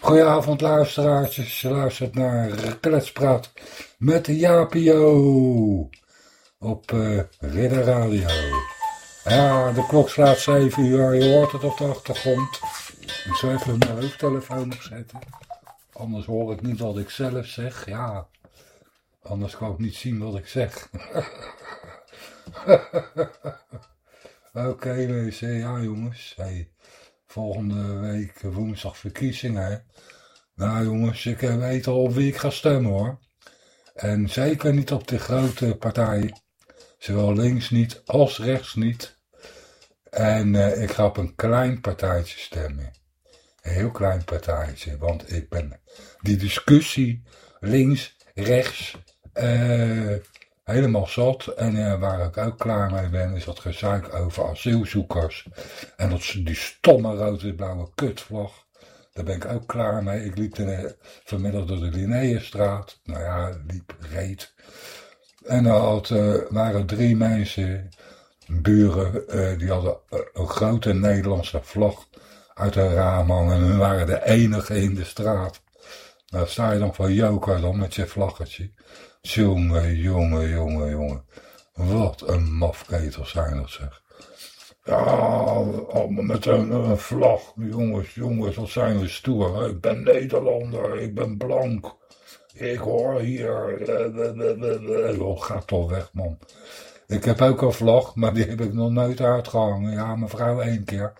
Goedenavond luisteraartjes, je luistert naar Kletspraat met Japio op uh, Ridder Radio. Ja, de klok slaat 7 uur, je hoort het op de achtergrond. Ik zal even mijn hoofdtelefoon opzetten, anders hoor ik niet wat ik zelf zeg. Ja, anders kan ik niet zien wat ik zeg. Oké okay, mensen, ja jongens, hey, volgende week woensdag verkiezingen. Nou jongens, ik weet al op wie ik ga stemmen hoor. En zeker niet op de grote partijen. Zowel links niet als rechts niet. En uh, ik ga op een klein partijtje stemmen. Een heel klein partijtje. Want ik ben die discussie links, rechts, uh, helemaal zat. En uh, waar ik ook klaar mee ben, is dat gezeik over asielzoekers. En dat die stomme rood-blauwe kutvlag. Daar ben ik ook klaar mee. Ik liep de, vanmiddag door de Linnaeusstraat. Nou ja, liep reed. En er had, uh, waren drie mensen, buren, die hadden een grote Nederlandse vlag uit hun raam hangen. En hun waren de enige in de straat. Nou sta je dan van joker dan met je vlaggetje. Jongen, jongen, jongen, jongen. Wat een mafketels zijn dat zeg. Ja, allemaal met een, een, vlag. Jongens, jongens, wat zijn we stoer. Ik ben Nederlander, ik ben blank. Ik hoor hier. Oh, ga toch weg, man. Ik heb ook een vlag, maar die heb ik nog nooit uitgehangen. Ja, mevrouw één keer.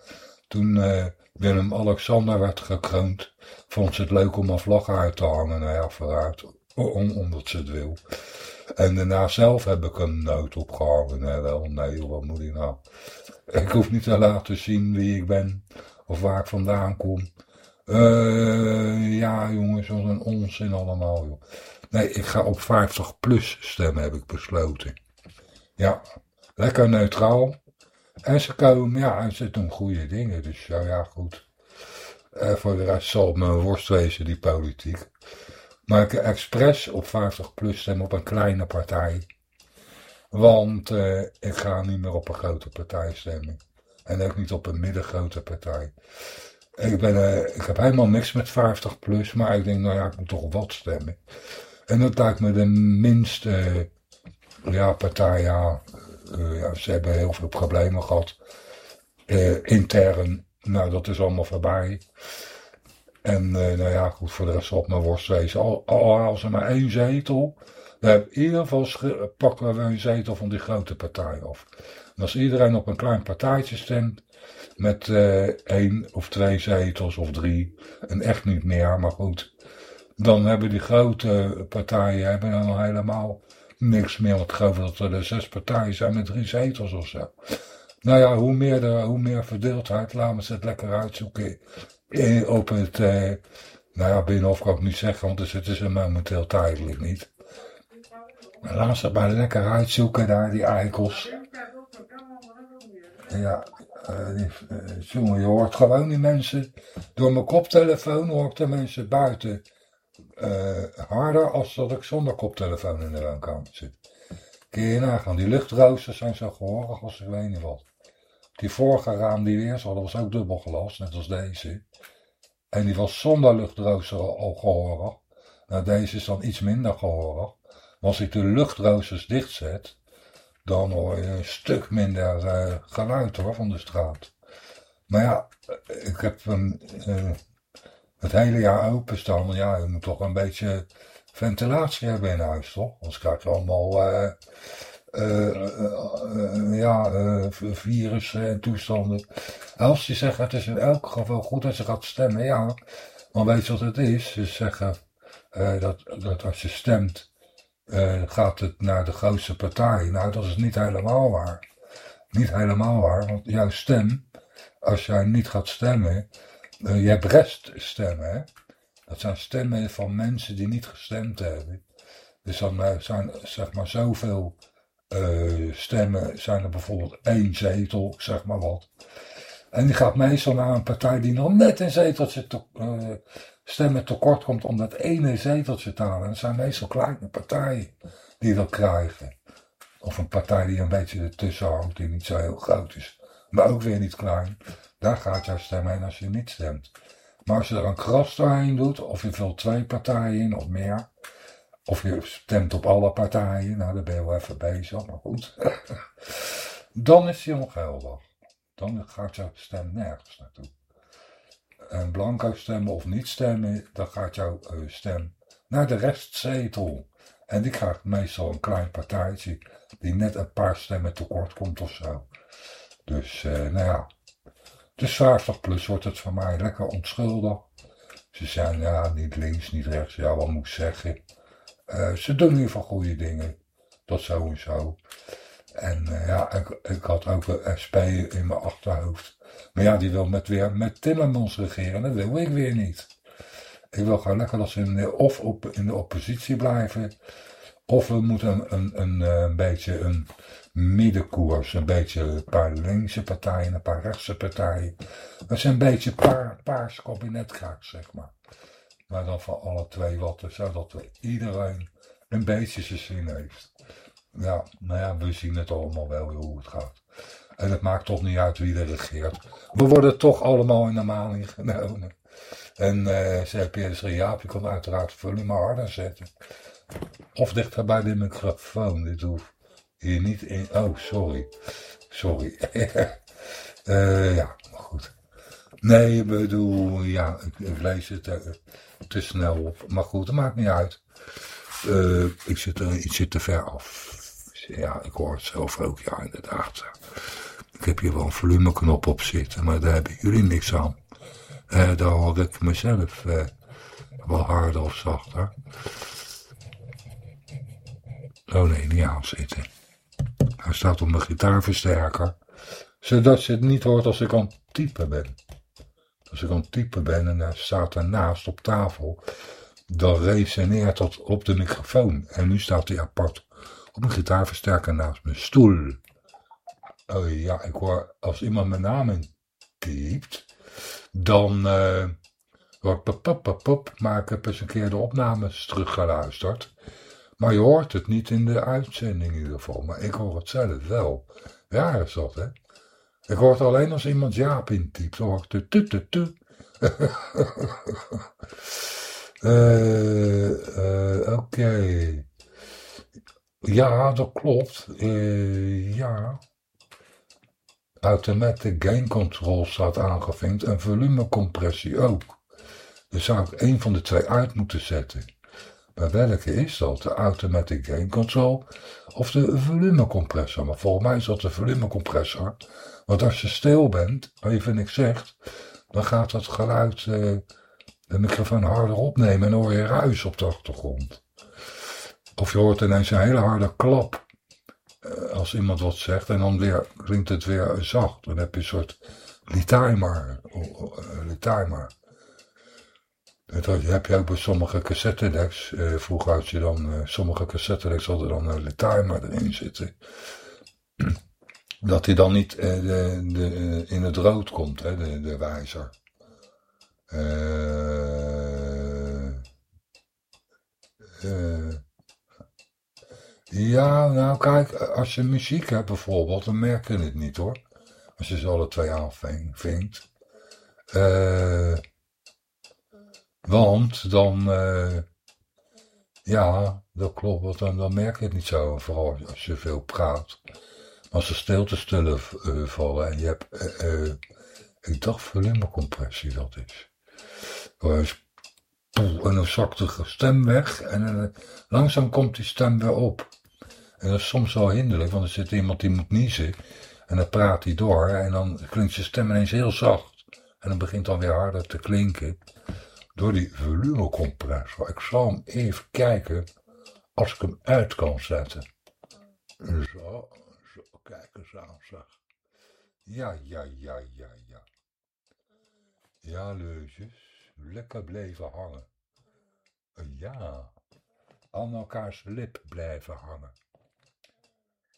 Toen uh, Willem Alexander werd gekroond, vond ze het leuk om een vlag uit te hangen. Nou ja, vooruit omdat ze het wil. En daarna zelf heb ik een noot opgehangen. Wel, nee, wat moet ik nou? Ik hoef niet te laten zien wie ik ben of waar ik vandaan kom. Uh, ja, jongens, wat een onzin allemaal, joh. Nee, ik ga op 50 plus stemmen, heb ik besloten. Ja, lekker neutraal. En ze komen, ja, en ze doen goede dingen. Dus ja, ja, goed. Uh, voor de rest zal het me worst wezen, die politiek. Maar ik expres op 50 plus stem op een kleine partij. Want uh, ik ga niet meer op een grote partij stemmen. En ook niet op een middengrote partij. Ik, ben, uh, ik heb helemaal niks met 50 plus, maar ik denk, nou ja, ik moet toch wat stemmen. En dat lijkt me de minste uh, ja, partij, ja, ja, ze hebben heel veel problemen gehad. intern, nou dat is allemaal voorbij. En uh, nou ja, goed, voor de rest het maar worst wezen. Al, al ze maar één zetel, dan in ieder geval pakken we een zetel van die grote partij af. En als iedereen op een klein partijtje stemt, met uh, één of twee zetels of drie, en echt niet meer, maar goed, dan hebben die grote partijen hebben dan helemaal niks meer. Want ik geloof dat er de zes partijen zijn met drie zetels of zo. Nou ja, hoe meer, hoe meer verdeeldheid, laten we het lekker uitzoeken eh, op het, eh, nou ja, Binnenhof kan ik niet zeggen, want dus het is er momenteel tijdelijk niet. Laat ze maar lekker uitzoeken daar, die eikels. Ja, uh, je hoort gewoon die mensen, door mijn koptelefoon hoor ik de mensen buiten uh, harder als dat ik zonder koptelefoon in de woonkamer zit. Kun je nagaan, die luchtroosters zijn zo gehoorig als ik weet niet wat. Die vorige raam die weer zat, was ook dubbel glas, net als deze. En die was zonder luchtrooster al gehoorig. Nou, deze is dan iets minder gehoorig. Maar als ik de luchtroosters dichtzet, dan hoor je een stuk minder uh, geluid hoor, van de straat. Maar ja, ik heb hem uh, het hele jaar openstaan. Ja, je moet toch een beetje ventilatie hebben in huis, toch? Anders krijg je allemaal... Uh, ja, virussen en toestanden. Als je zegt, het is in elk geval goed dat ze gaat stemmen, ja. Maar weet je wat het is? Ze zeggen dat, dat als je stemt, gaat het naar de grootste partij. Nou, dat is niet helemaal waar. Niet helemaal waar, want jouw stem, als jij niet gaat stemmen, je hebt reststemmen. Dat zijn stemmen van mensen die niet gestemd hebben. Dus dan zijn zeg maar zoveel uh, stemmen zijn er bijvoorbeeld één zetel, zeg maar wat. En die gaat meestal naar een partij die nog net een zeteltje te, uh, stemmen tekort komt om dat ene zeteltje te halen. En zijn meestal kleine partijen die dat krijgen. Of een partij die een beetje ertussen hangt, die niet zo heel groot is. Maar ook weer niet klein. Daar gaat jouw stem heen als je niet stemt. Maar als je er een kras doorheen doet, of je vult twee partijen in of meer, of je stemt op alle partijen, nou dan ben je wel even bezig, maar goed. dan is die ongeldig. Dan gaat jouw stem nergens naartoe. En blanco stemmen of niet stemmen, dan gaat jouw uh, stem naar de restzetel. En die krijgt meestal een klein partijtje die net een paar stemmen tekort komt of zo. Dus, uh, nou ja. Dus 50 plus wordt het van mij lekker onschuldig. Ze zijn ja, niet links, niet rechts. Ja, wat moet ik zeggen? Uh, ze doen in ieder goede dingen. Dat sowieso. En uh, ja, ik, ik, had ook een SP in mijn achterhoofd. Maar ja, die wil met, weer met Timmermans regeren. Dat wil ik weer niet. Ik wil gewoon lekker dat ze in de, of op, in de oppositie blijven. Of we moeten een, een, een, eh, beetje een middenkoers. Een beetje een paar linkse partijen, een paar rechtse partijen. Dat zijn een beetje paar, paars kabinet zeg maar. Maar dan van alle twee wat, zodat we iedereen een beetje zijn zin heeft. Ja, nou ja, we zien het allemaal wel hoe het gaat. En het maakt toch niet uit wie er regeert. We worden toch allemaal in de maling genomen. En uh, zei Jaap, je kon uiteraard volume maar harder zetten. Of dichter bij de microfoon. Dit hoeft hier niet in. Oh, sorry. Sorry. uh, ja, maar goed. Nee, ik bedoel, ja, ik, ik lees het uh, te snel op. Maar goed, dat maakt niet uit. Uh, ik, zit er, ik zit te ver af. Ja, ik hoor het zelf ook, ja, inderdaad. Ik heb hier wel een volumeknop op zitten, maar daar hebben jullie niks aan. Uh, daar hoor ik mezelf uh, wel harder of zachter. Oh nee, niet aanzitten. Hij staat op mijn gitaarversterker. Zodat je het niet hoort als ik aan het typen ben. Als ik aan het typen ben en hij staat ernaast op tafel. Dan resoneert dat op de microfoon. En nu staat hij apart op een gitaarversterker naast mijn stoel. Oh ja, ik hoor als iemand mijn naam in typt. Dan uh, hoor pop, pop, pop, pop. Maar ik heb eens een keer de opnames teruggeluisterd. Maar je hoort het niet in de uitzending in ieder geval. Maar ik hoor het zelf wel. Ja, is dat, hè? Ik hoor alleen als iemand Jaap intypt. Dan hoor ik tu tu tu. uh, uh, Oké. Ja, dat klopt. Uh, ja. Automatic gain control staat aangevinkt en volumecompressie ook. Dus zou ik één van de twee uit moeten zetten. Maar welke is dat? De automatic gain control of de volumecompressor? Maar volgens mij is dat de volumecompressor. Want als je stil bent, even niks zegt, dan gaat dat geluid uh, de microfoon harder opnemen en hoor je ruis op de achtergrond. Of je hoort ineens een hele harde klap uh, als iemand wat zegt en dan weer, klinkt het weer zacht. Dan heb je een soort retimer. Uh, dat heb je ook bij sommige cassettedecks. Uh, vroeger had je dan, sommige cassettedecks hadden dan een timer erin zitten. Dat hij dan niet uh, de, de, in het rood komt, hè, de, de wijzer. ja, nou kijk, als je muziek hebt bijvoorbeeld, dan merk je het niet hoor. Als je ze alle twee aanvinkt. Eh want dan, ja, dat klopt, dan, dan merk je het niet zo, vooral als je veel praat. Als er stilte stullen uh, vallen en je hebt, ik dacht volumecompressie dat is. en dan zakt de stem weg en langzaam komt die stem weer op. En dat is soms wel hinderlijk, want er zit iemand die moet niezen en dan praat hij door en dan klinkt zijn stem ineens heel zacht. En dan begint dan weer harder te klinken door die volumecompressor. Ik zal hem even kijken als ik hem uit kan zetten. Zo, zo, kijk eens aan zeg. Ja, ja, ja, ja, ja. Ja, leusjes, lekker blijven hangen. Ja, aan elkaars lip blijven hangen.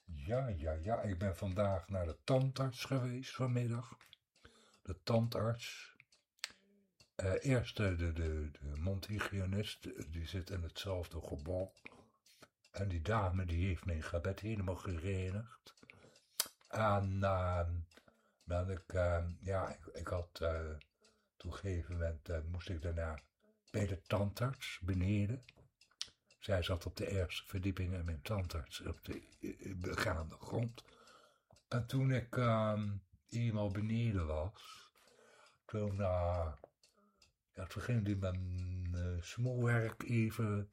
Ja, ja, ja, ik ben vandaag naar de tandarts geweest vanmiddag. De tandarts, uh, eerst de, de, de, de mondhygiënist, die zit in hetzelfde gebouw. En die dame die heeft mijn gebed helemaal gerenigd. En uh, dan ik, uh, ja, ik, ik had, Toen op een gegeven moment eh, moest ik daarna bij de tandarts beneden. Zij zat op de eerste verdieping en mijn tandarts op de eh, begaande grond. En toen ik ehm eenmaal beneden was, toen, eh, ja, toen ging hij mijn eh, smoelwerk even,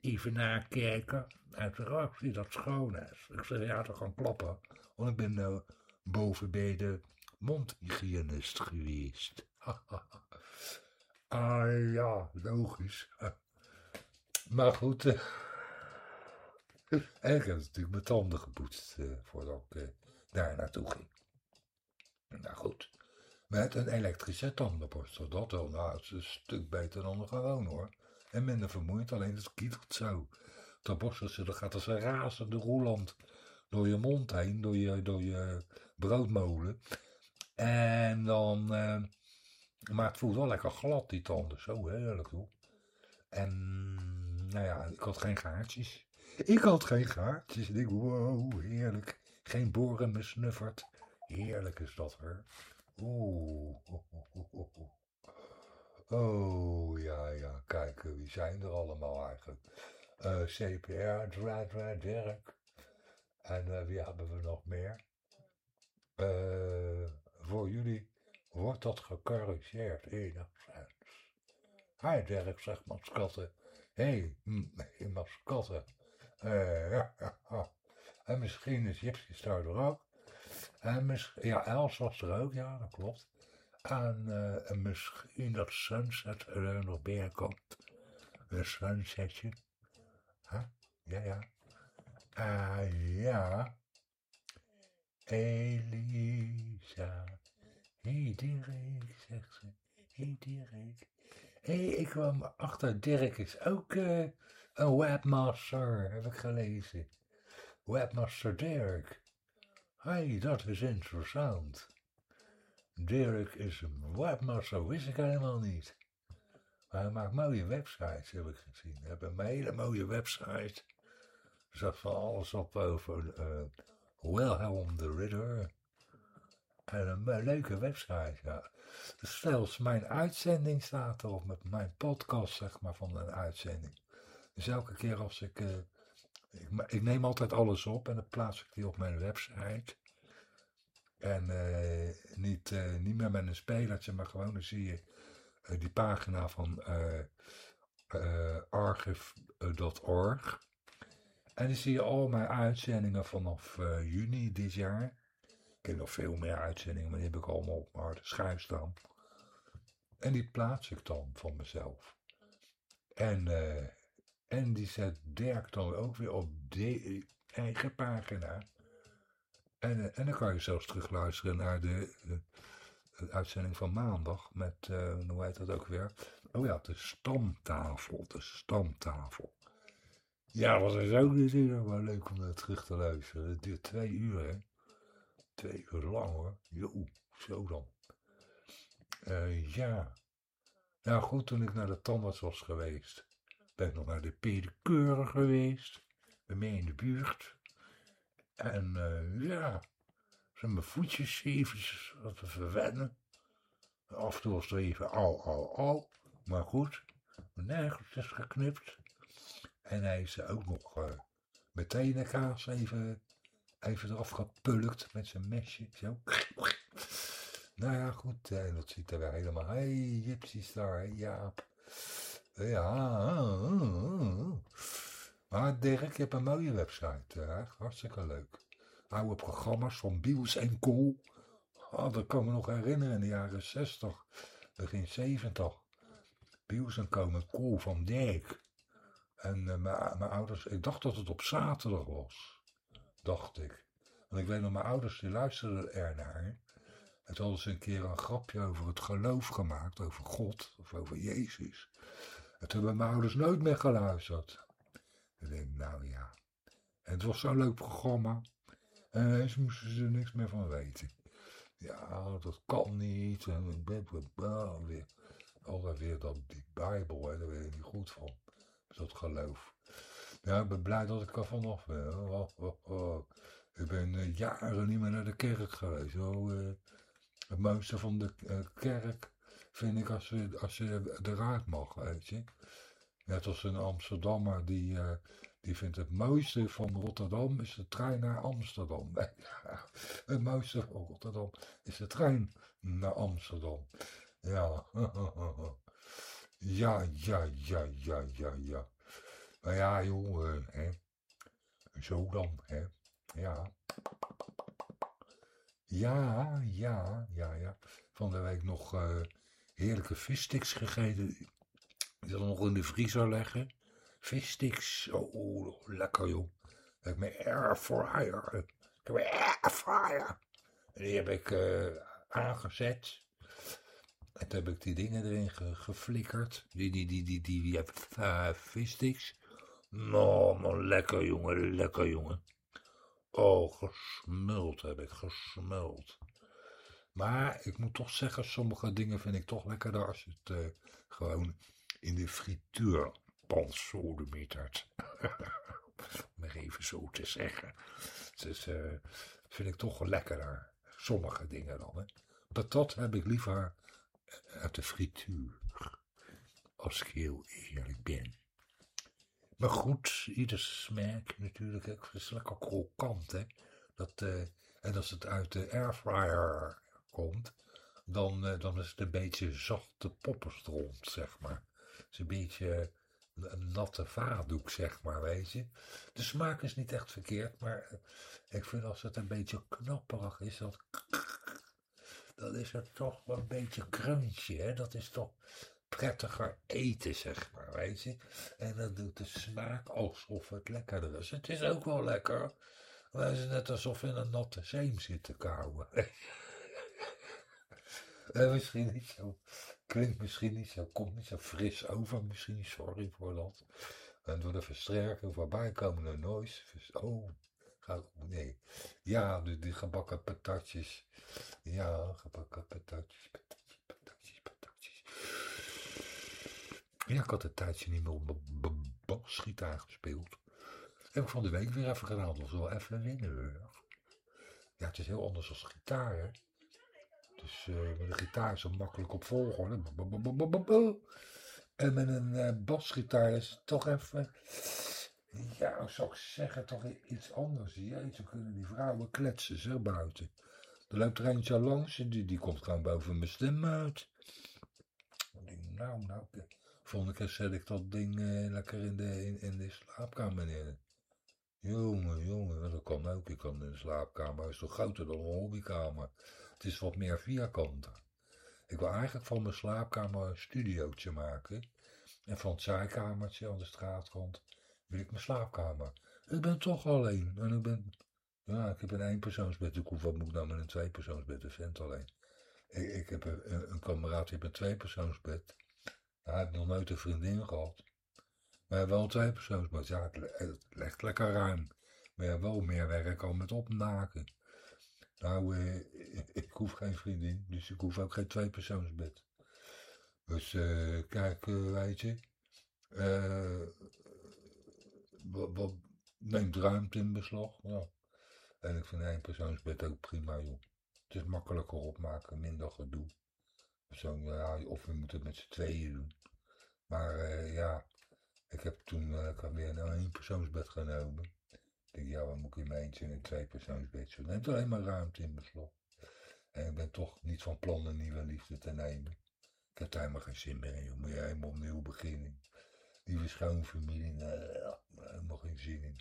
even nakijken. En toen raakte hij dat schoon is. Ik zei, ja, dat gaan klappen. Want ik ben eh, boven bij de mondhygiënist geweest. ah ja, logisch. Maar goed, eh, en ik heb natuurlijk mijn tanden gepoetst eh, voordat ik daar naartoe ging. Nou goed, met een elektrische tandenborstel, dat wel. Nou, het is een stuk beter dan gewoon hoor. En minder vermoeiend, alleen het kietelt zo. Dat borsteltje, dat gaat als een razende roeland door je mond heen, door je, door je broodmolen. En dan, eh, maar het voelt wel lekker glad, die tanden. Zo heerlijk, hoor. En, nou ja, ik had geen gaatjes. Ik had geen gaatjes. En ik, wow, heerlijk. Geen boren me snuffert. Heerlijk is dat, hoor. Oeh. Oh. Ja, ja. Kijk, eh, wie zijn er allemaal eigenlijk? Eh, CPR, Dra, Dra, Dirk. En eh, wie hebben we nog meer? Voor jullie wordt dat gecorrigeerd enigszins. Hi Dirk, zegt mascotte. Hey, mascotte. Eh, ja, ja, ja. En misschien is Gypsy Star er ook. En misschien, ja, Els was er ook, ja, dat klopt. Eh, en misschien dat Sunset er nog binnenkomt. Een sunsetje. Huh? Ja, ja. Ah, ja. Elisa. Hey, Dirk, zegt ze. Hey, Dirk. Hey, ik kwam achter, Dirk is ook uh, een webmaster, heb ik gelezen. Webmaster Dirk. Hé, dat is interessant. Dirk is een webmaster, wist ik helemaal niet. Maar hij maakt mooie websites, heb ik gezien. Hij heeft een hele mooie website. Er zat van alles op over uh, Wilhelm de Ridder. En een leuke website, ja. Mijn uitzending staat erop, met mijn podcast, zeg maar, van een uitzending. Dus elke keer als ik, uh, ik... Ik neem altijd alles op en dan plaats ik die op mijn website. En uh, niet, uh, niet meer met een spelertje, maar gewoon dan zie je uh, die pagina van archive.org. En dan zie je al mijn uitzendingen vanaf juni dit jaar. Ik heb nog veel meer uitzendingen, maar die heb ik allemaal op mijn harde schijf staan. En die plaats ik dan van mezelf. En, en die zet Dirk dan ook weer op de eigen pagina. En, en dan kan je zelfs terugluisteren naar de, uitzending van maandag met, uh, hoe heet dat ook weer? Oh ja, de stamtafel, de stamtafel. Ja, dat is ook natuurlijk wel leuk om dat terug te luisteren. Het duurt twee uur, hè. Twee uur lang, hoor. Jo, zo dan. Uh, ja. Nou goed, toen ik naar de tandarts was geweest, ben ik nog naar de pedicure geweest. Bij mij in de buurt. En uh, ja, zijn mijn voetjes even wat te verwennen. Af en toe was even au, au, au. Maar goed, nagels is geknipt. En hij is ook nog uh, meteen de kaas even, even eraf gepulkt met zijn mesje. Zo. Nou ja, goed, en dat ziet er weer helemaal. Hey, Gypsy Star, Jaap. Ja, maar Dirk, je hebt een mooie website. Hè? Hartstikke leuk. Oude programma's van Biels en Kool. Oh, dat kan me nog herinneren in de jaren 60, begin 70. Biels en Kool met Kool van Dirk. En uh, mijn ouders, ik dacht dat het op zaterdag was. Dacht ik. Want ik weet nog, mijn ouders die luisterden er naar. En toen hadden ze een keer een grapje over het geloof gemaakt, over God of over Jezus. En toen hebben mijn ouders nooit meer geluisterd. Ik denk, nou ja. En het was zo'n leuk programma. En ze moesten ze niks meer van weten. Ja, dat kan niet. En weer, altijd weer dat, die Bijbel, hè, daar ben ik niet goed van. Dat geloof. Ja, ik ben blij dat ik er vanaf ben. Ik ben uh, jaren niet meer naar de kerk geweest. Oh, uh, het mooiste van de eh, kerk vind ik als je, als je eruit mag, weet je. Net als een Amsterdammer, die, eh, die vindt het mooiste van Rotterdam is de trein naar Amsterdam. het mooiste van Rotterdam is de trein naar Amsterdam. Ja, ja, ja, ja, ja, ja, ja. Maar ja, joh, eh, hè. Zo dan, hè. Ja. Ja, ja, ja, ja. Van de week nog uh, heerlijke vissticks gegeten. Die zal nog in de vriezer leggen. Vissticks, oh, lekker. Ik heb mijn airfryer. Ik heb mijn airfryer. En die heb ik uh, aangezet. En toen heb ik die dingen erin ge geflikkerd. Die, die, die, die, die, die uh, vissticks. Nou, man, lekker jongen, lekker jongen. Oh, gesmuld heb ik, gesmuld. Maar ik moet toch zeggen, sommige dingen vind ik toch lekkerder als het uh, gewoon in de sodemietert. Om maar even zo te zeggen. Dus uh, vind ik toch lekkerder. Sommige dingen dan. Hè. Patat heb ik liever uit de frituur. Als ik heel eerlijk ben. Maar goed, ieder smaak natuurlijk. Het is lekker krokant, hè. Dat, uh, en als het uit de airfryer komt, dan, dan is het een beetje zachte poppenstront, zeg maar. Is een beetje een natte vaatdoek, zeg maar, weet je. De smaak is niet echt verkeerd, maar uh, ik vind als het een beetje knapperig is, dat, dan is het toch wel een beetje crunchje, hè. Dat is toch prettiger eten, zeg maar, weet je. En dat doet de smaak alsof het lekkerder is. Het is ook wel lekker, maar het is net alsof in een natte zeem zit te kauwen. uh, misschien niet zo, klinkt misschien niet zo, komt niet zo fris over misschien, sorry voor dat. En door de versterking voorbij komende noise, oh, gaat, nee. Ja, die, die gebakken patatjes. Ja, gebakken patatjes, patatjes, patatjes, patatjes. Ja, ik had een tijdje niet meer op basgitaar gespeeld. Heb ik van de week weer even gedaan. Dat was wel even winnen. Ja, het is heel anders als gitaar, hè. Dus uh, met de gitaar zo makkelijk op volgorde. En met een uh, basgitaar is het toch even... Ja, zou ik zeggen, toch iets anders. Jeetje, kunnen die vrouwen kletsen zo buiten. Er loopt er eentje langs die, die komt gewoon boven mijn stem uit. Ik nou, nou, volgende keer zet ik dat ding uh, lekker in de, in, in de slaapkamer neer. Jongen, jongen, dat kan ook. Ik kan in de slaapkamer, is toch groter dan een hobbykamer. Het is wat meer vierkanter. Ik wil eigenlijk van mijn slaapkamer een studiootje maken. En van het zijkamertje aan de straatkant wil ik mijn slaapkamer. Ik ben toch alleen. En ik ben, ja, ik heb een eenpersoonsbed. Ik wat moet ik nou met een tweepersoonsbed, een vent alleen. Ik, ik heb een, een kameraad die heeft een tweepersoonsbed. Hij heeft nog nooit een vriendin gehad. Maar wel een tweepersoonsbed. Ja, het, legt lekker ruim. Maar ja, wel meer werk al met opmaken. Nou, eh, ik hoef geen vriendin, dus ik hoef ook geen tweepersoonsbed. Dus uh, kijk, uh, weet je, uh, wat, wat, neemt ruimte in beslag. Ja. En ik vind een persoonsbed ook prima, joh. Het is makkelijker opmaken, minder gedoe. Zo, ja, of we moeten het met z'n tweeën doen. Maar uh, ja, ik heb toen uh, ik heb weer een eenpersoonsbed genomen. Denk, ja, wat moet ik in mijn eentje in een tweepersoonsbed? Zo neemt alleen maar ruimte in beslag. En ik ben toch niet van plan een nieuwe liefde te nemen. Ik heb daar helemaal geen zin meer in, joh. Moet je helemaal opnieuw beginnen. Lieve schoonfamilie, nee, helemaal geen zin in.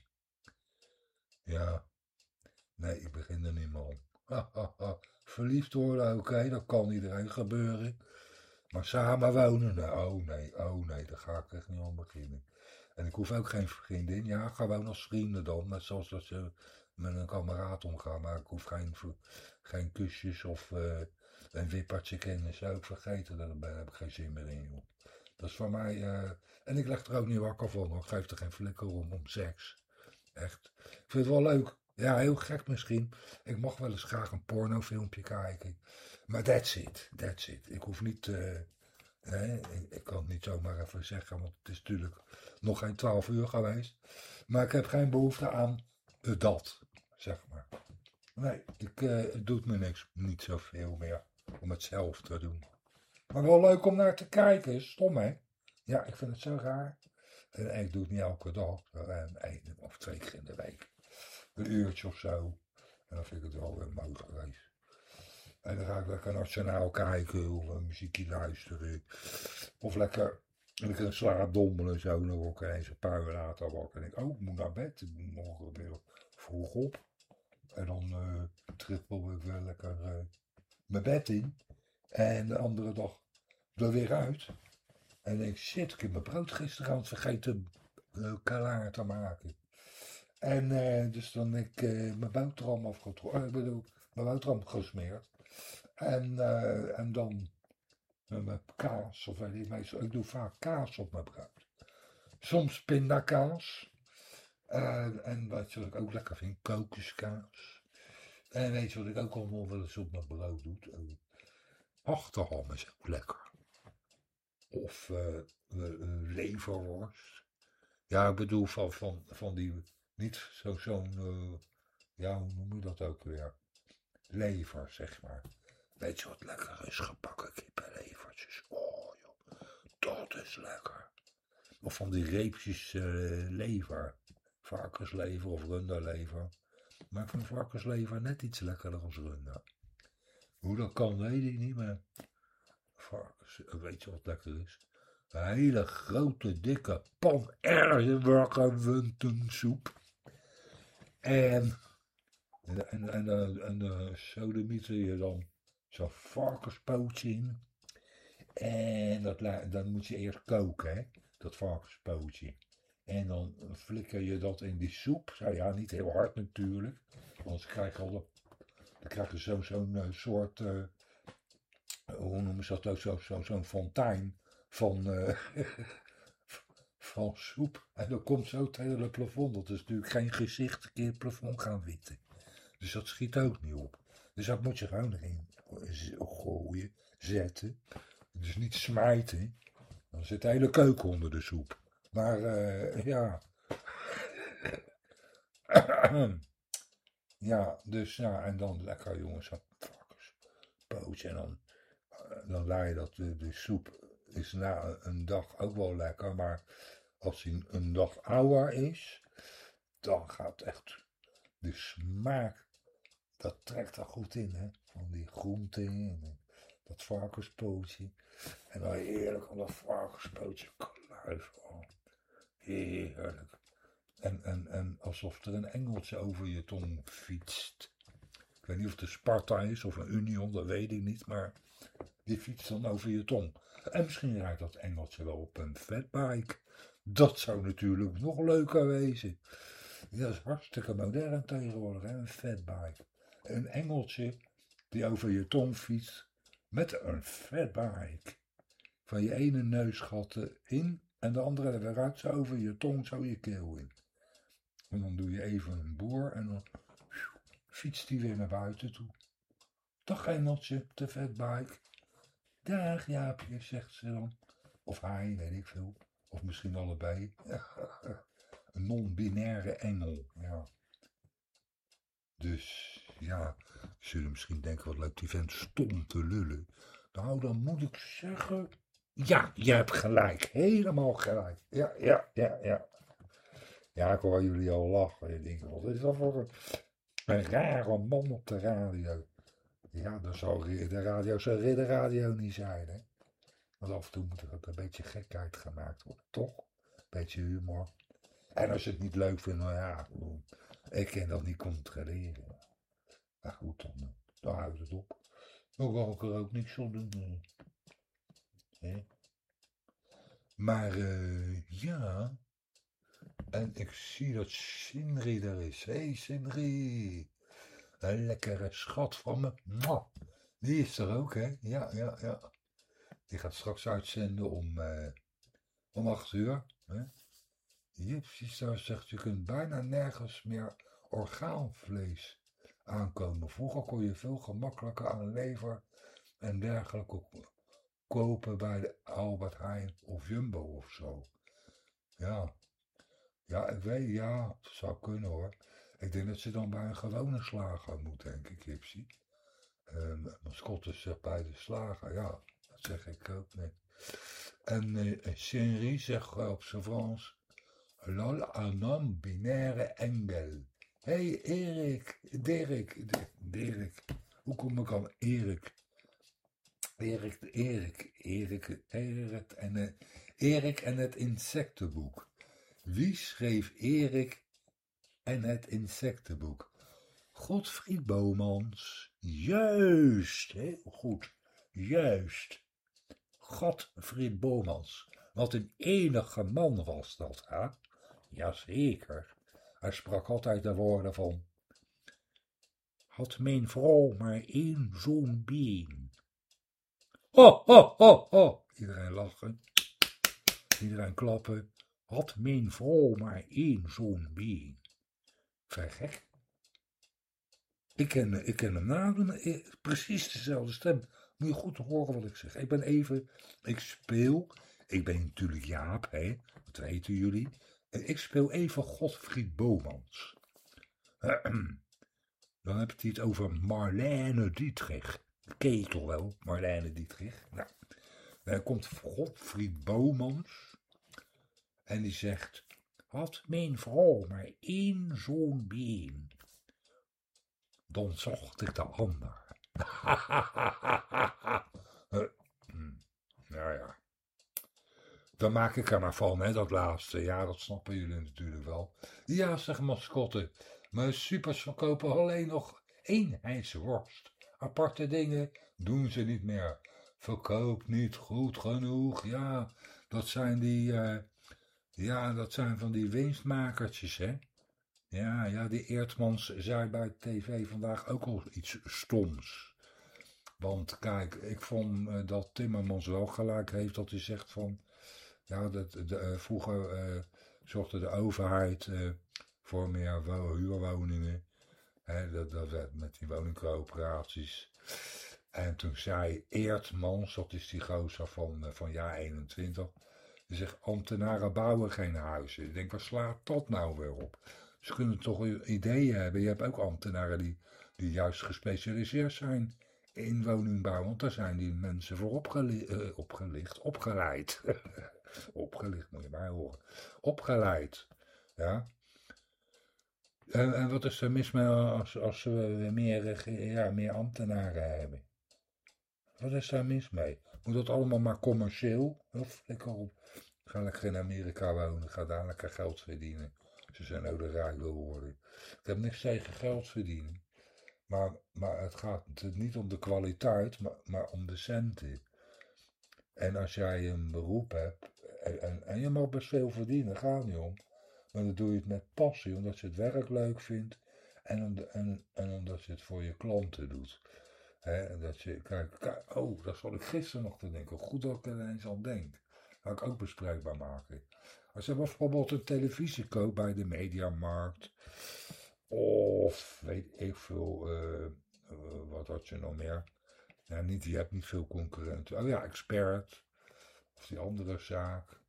Ja, nee, ik begin er niet meer om. Verliefd worden, oké, dat kan iedereen gebeuren. Maar samen wonen, nou, oh nee, oh nee, daar ga ik echt niet aan beginnen. En ik hoef ook geen vriendin, ja, gewoon als vrienden dan, net zoals dat ze met een kameraad omgaan. Maar ik hoef geen, geen kusjes of uh, een wippertje kennen, zou ik vergeten, daar heb ik geen zin meer in, joh. Dat is voor mij, uh, en ik leg er ook niet wakker van, ik geef er geen flikker om, om seks. Echt. Ik vind het wel leuk. Ja, heel gek misschien. Ik mag wel eens graag een pornofilmpje kijken. Maar that's it, that's it. Ik hoef niet, uh, ik, kan het niet zomaar even zeggen, want het is natuurlijk nog geen twaalf uur geweest. Maar ik heb geen behoefte aan dat, zeg maar. Nee, ik, uh, het doet me niks, niet zoveel meer. om het zelf te doen. Maar wel leuk om naar te kijken, stom hè? Ja, ik vind het zo raar. En ik doe het niet elke dag, één of twee keer in de week. Een uurtje of zo. En dan vind ik het wel weer mooi geweest. En dan ga ik lekker nationaal kijken of een muziekje luisteren. Of lekker een slaap dommelen zo. Dan word ik ineens een paar uur later wakker. En ik, oh, ik moet naar bed. Ik moet morgen weer vroeg op. En dan uh, trippel ik weer lekker uh, mijn bed in. En de andere dag er weer uit. En ik, shit, ik heb mijn brood gisteravond vergeten uh, klaar te maken. En dus dan heb ik uh, mijn boterham afgetrokken, ik bedoel, mijn boterham gesmeerd. En, en dan met kaas, of weet ik, meestal, ik doe vaak kaas op mijn brood. Soms pindakaas. En, en wat ik ook lekker vind, kokoskaas. En weet je wat ik ook allemaal wel eens op mijn brood doe? Achterham is ook lekker. Of uh, leverworst. Ja, ik bedoel van, van, van die, niet zo'n, zo uh, ja, hoe noem je dat ook weer? Lever, zeg maar. Weet je wat lekker is? Gebakken kippenlevertjes. Oh joh, dat is lekker. Of van die reepjes uh, lever. Varkenslever of runderlever. Maar vind varkenslever net iets lekkerder als runder. Hoe dat kan, weet ik niet, maar varkens, weet je wat lekker is? Een hele grote, dikke pan erwtensoep. En, en, en, en, en de sodemieter je dan zo'n varkenspootje in. En dat, dan moet je eerst koken, hè, dat varkenspootje. En dan flikker je dat in die soep. Nou ja, niet heel hard natuurlijk. Anders krijg je al dan krijg je zo'n zo uh, soort uh, hoe noemen ze dat ook, zo'n zo, zo fontein van, uh, van soep. En dan komt zo het hele plafond. Dat is natuurlijk geen gezicht een keer het plafond gaan witten. Dus dat schiet ook niet op. Dus dat moet je gewoon erin gooien, zetten. Dus niet smijten. Dan zit de hele keuken onder de soep. Maar uh, ja. ja, dus ja, en dan lekker jongens, pootje en dan dan laat je dat, de, de soep is na een dag ook wel lekker, maar als hij een dag ouder is, dan gaat echt de smaak, dat trekt er goed in, hè, van die groenten en dat varkenspootje. En dan heerlijk aan dat varkenspootje kluiven. Oh, heerlijk. En, en, en alsof er een engeltje over je tong fietst. Ik weet niet of het een Sparta is of een Union, dat weet ik niet, maar die fietst dan over je tong. En misschien rijdt dat engeltje wel op een fatbike. Dat zou natuurlijk nog leuker wezen. Dat is hartstikke modern tegenwoordig, hè? een fatbike. Een engeltje die over je tong fietst met een fatbike. Van je ene neusgatten in en de andere eruit, zo over je tong, zo je keel in. En dan doe je even een boor en dan fietst die weer naar buiten toe. Dag engeltje, de fatbike. Dag Jaapje, zegt ze dan. Of hij, weet ik veel. Of misschien allebei. Een non-binaire engel, ja. Dus, ja, zullen misschien denken, wat leuk die vent stom te lullen. Nou, dan moet ik zeggen... Ja, je hebt gelijk. Helemaal gelijk. Ja, ja, ja, ja. Ja, ik hoor jullie al lachen. Je denkt, wat is dat voor een, rare man op de radio. Ja, dan zou de radio de radio niet zijn, hè. Want af en toe moet er een beetje gekheid gemaakt worden, toch? Een beetje humor. En als je het niet leuk vindt, nou ja, ik kan dat niet controleren. Maar goed, dan, dan houdt het op. Dan kan ik er ook niks op doen. Hè? Maar uh, ja, en ik zie dat Sindri er is. Hé hey, Sindri, een lekkere schat van me. Die is er ook, hè? Ja, ja, ja. Die gaat straks uitzenden om, uh, om acht uur. Hè? daar zegt, je kunt bijna nergens meer orgaanvlees aankomen. Vroeger kon je veel gemakkelijker aan lever en dergelijke kopen bij de Albert Heijn of Jumbo of zo. Ja, ja, ik weet, ja, zou kunnen hoor. Ik denk dat ze dan bij een gewone slager moet, denk ik, Gipsy. Uh, mascotte zegt bij de slager, ja, dat zeg ik ook niet. En uh, zegt op zijn Frans, lol, un binaire engel. Hey, Erik, Dirk, Dirk, hoe kom ik aan Erik? Erik, Erik, Erik, Erik en, uh, Erik en het insectenboek. Wie schreef Erik en het insectenboek? Godfried Bomans. Juist, heel goed, juist. Godfried Bomans. Wat een enige man was dat, hè? Jazeker. Hij sprak altijd de woorden van... Had mijn vrouw maar één zo'n been. Ho, ho, ho, ho. Iedereen lachen. Iedereen klappen. Had mijn vrouw maar één zo'n been. Vrij gek. Ik ken, ik ken hem nadoen, eh, precies dezelfde stem. Moet je goed horen wat ik zeg. Ik ben even, ik speel, ik ben natuurlijk Jaap, hè, dat weten jullie. Ik speel even Godfried Bomans. Dan heb je het over Marlene Dietrich. Ketel wel, Marlene Dietrich. Nou, dan komt Godfried Bomans. En die zegt, had mijn vrouw maar één zo'n been dan zocht ik de ander. nou ja. Dan maak ik er maar van, hè, dat laatste. Ja, dat snappen jullie natuurlijk wel. Ja, zeg mascotte. Mijn supers verkopen alleen nog één Heidse worst. Aparte dingen doen ze niet meer. Verkoop niet goed genoeg. Ja, dat zijn die... Uh, ja, dat zijn van die winstmakertjes, hè. Ja, ja, die Eertmans zei bij tv vandaag ook al iets stoms. Want kijk, ik vond uh, dat Timmermans wel gelijk heeft dat hij zegt van... Ja, dat, de, uh, vroeger uh, zorgde de overheid voor meer huurwoningen. Dat, dat werd met die woningcoöperaties. En toen zei Eertmans, dat is die gozer van, van jaar 21... Die zegt, ambtenaren bouwen geen huizen. Ik denk, waar slaat dat nou weer op? Ze kunnen toch ideeën hebben. Je hebt ook ambtenaren die, die juist gespecialiseerd zijn in woningbouw. Want daar zijn die mensen voor opgeli opgelicht, opgeleid. opgelicht moet je maar horen. Opgeleid. Ja. En, en wat is er mis mee als, als we meer, ja, meer ambtenaren hebben? Wat is daar mis mee? Moet dat allemaal maar commercieel? Of lekker op. Ga lekker in Amerika wonen, ga daar lekker geld verdienen. Ze zijn ook de rijk wil worden. Ik heb niks tegen geld verdienen. Maar, maar het gaat niet om de kwaliteit, maar, maar om de centen. En als jij een beroep hebt, en, en, je mag best veel verdienen, gaat niet om. Maar dan doe je het met passie, omdat je het werk leuk vindt. En, en, en omdat je het voor je klanten doet. He, dat je, kijk, oh, dat zal ik gisteren nog te denken. Goed dat ik er eens aan denk. Ga ik ook bespreekbaar maken. Als je bijvoorbeeld een televisie koopt bij de Mediamarkt. Of weet ik veel, uh, uh, wat had je nog meer? Ja, niet, je hebt niet veel concurrenten. Oh ja, Expert. Die andere zaak.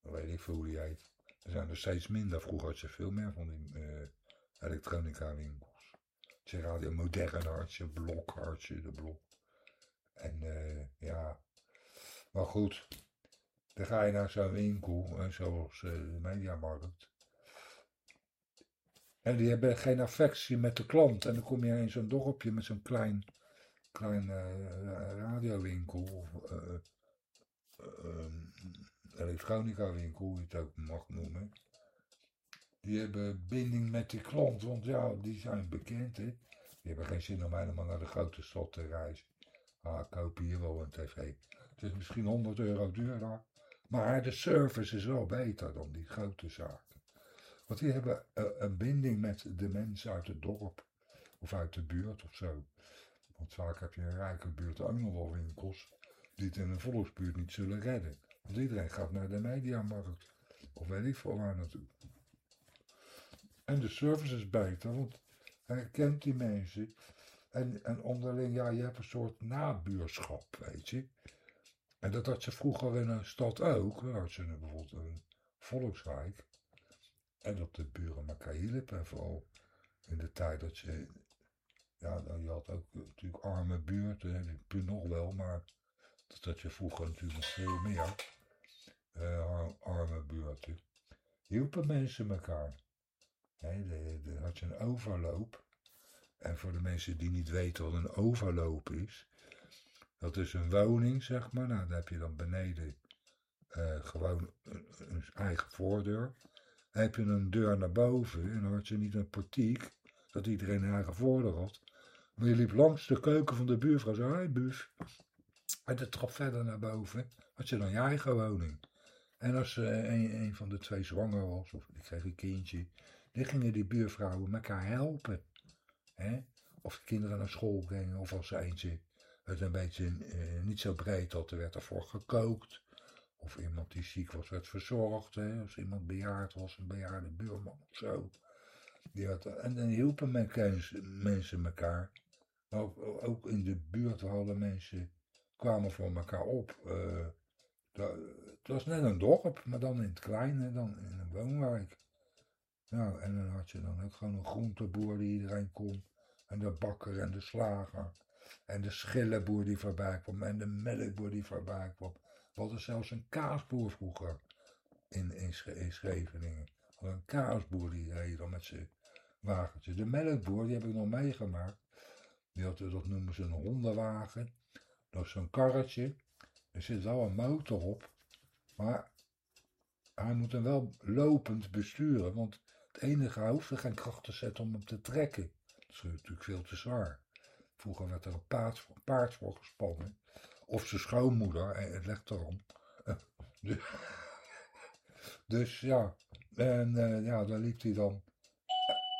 Weet ik veel hoe die heet. Er zijn er steeds minder. Vroeger had je veel meer van die uh, elektronica winkels. Je radio modern had je, blok had je, de blok. En ja, maar goed. Dan ga je naar zo'n winkel, zoals uh, de Mediamarkt. En die hebben geen affectie met de klant. En dan kom je in zo'n dorpje met zo'n klein, klein uh, radiowinkel. Uh, elektronica winkel, hoe je het ook mag noemen. Die hebben binding met de klant, want ja, die zijn bekend hè. Die hebben geen zin om helemaal naar de grote stad te reizen. Ah, ik koop hier wel een tv. Het is misschien 100 euro duurder. Maar de service is wel beter dan die grote zaken. Want die hebben eh, een binding met de mensen uit het dorp. Of uit de buurt of zo. Want vaak heb je in rijke buurt ook nog wel winkels. Die het in een volksbuurt niet zullen redden. Want iedereen gaat naar de mediamarkt. Of weet ik veel waar. En de service is beter. Want hij kent die mensen. En, en onderling, ja, je hebt een soort nabuurschap, weet je. En dat had je vroeger in een stad ook. Dan had je bijvoorbeeld een volkswijk. En dat de buren elkaar hielpen. En vooral in de tijd dat je Ja, je had ook natuurlijk arme buurten, nu nog wel, maar dat had je vroeger natuurlijk nog veel meer. eh, ar- arme buurten. Hielpen mensen elkaar. De, de, had je een overloop. En voor de mensen die niet weten wat een overloop is. Dat is een woning, zeg maar. Nou, dan heb je dan beneden eh, gewoon een, eigen voordeur. Dan heb je een deur naar boven. En dan had je niet een portiek. Dat iedereen een eigen voordeur had. Maar je liep langs de keuken van de buurvrouw. Zo, hé buf. En de trap verder naar boven. Had je dan je eigen. En als eh, een, een van de twee zwanger was, of die kreeg een kindje, dan gingen die buurvrouwen elkaar helpen. Hè? Of de kinderen naar school gingen, of als eentje het een beetje eh, niet zo breed had, er werd ervoor gekookt. Of iemand die ziek was, werd verzorgd. Hè? Als iemand bejaard was, een bejaarde buurman of zo. Die had, en dan hielpen mensen, mensen elkaar. Maar ook, ook in de buurt hadden mensen, kwamen voor elkaar op. eh, het was net een dorp, maar dan in het kleine, dan in een woonwijk. Nou, en dan had je dan ook gewoon een groenteboer die iedereen kon. En de bakker en de slager. En de schillenboer die voorbij kwam. En de melkboer die voorbij kwam. We hadden zelfs een kaasboer vroeger in, in, in een kaasboer die reed dan met zijn wagentje. De melkboer, die heb ik nog meegemaakt. Die had, dat noemen ze een hondenwagen. Dat is zo'n karretje. Er zit wel een motor op. Maar hij moet hem wel lopend besturen. Want het enige hij hoeft er geen kracht te zetten om hem te trekken. Dat is natuurlijk veel te zwaar. Vroeger werd er een paard voor, gespannen. Of zijn schoonmoeder, en het legt erom. Dus, dus ja, en eh, ja, daar liep hij dan.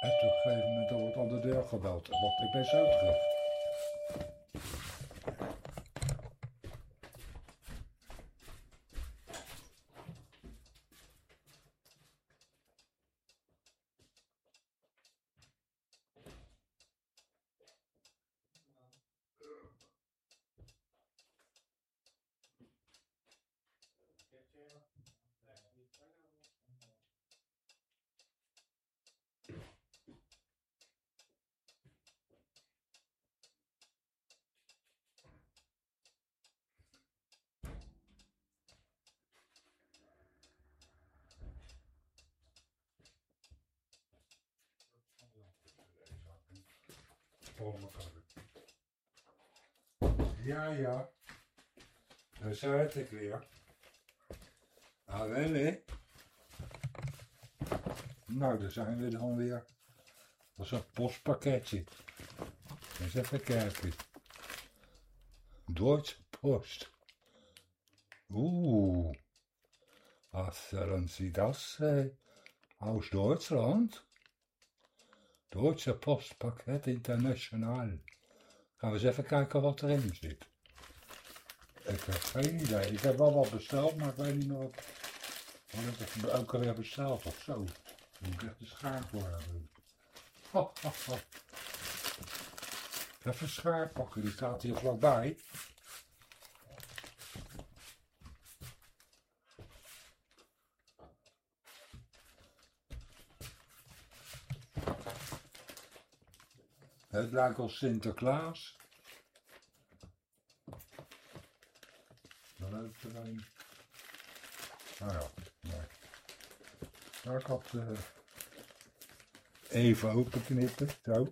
En op een gegeven moment wordt aan de deur gebeld. Want ik ben zo terug. Ja, ja. Daar zit ik weer. Ah, wel, hè? Nou, daar zijn we dan weer. Dat is een postpakketje. Eens even kijken. Duitse Post. Oeh. Was sollen Sie das äh, aus Deutschland? Deutsche Postpaket International. Gaan we eens even kijken wat erin zit. Ik heb geen idee. Ik heb wel wat besteld, maar ik weet niet meer wat. Wat ik ook alweer besteld of zo. Moet echt de schaar voor hebben. Even schaar pakken, die staat hier vlakbij. Het lijkt wel Sinterklaas. Er een. Nou. Maar ik had eh, even openknippen, zo.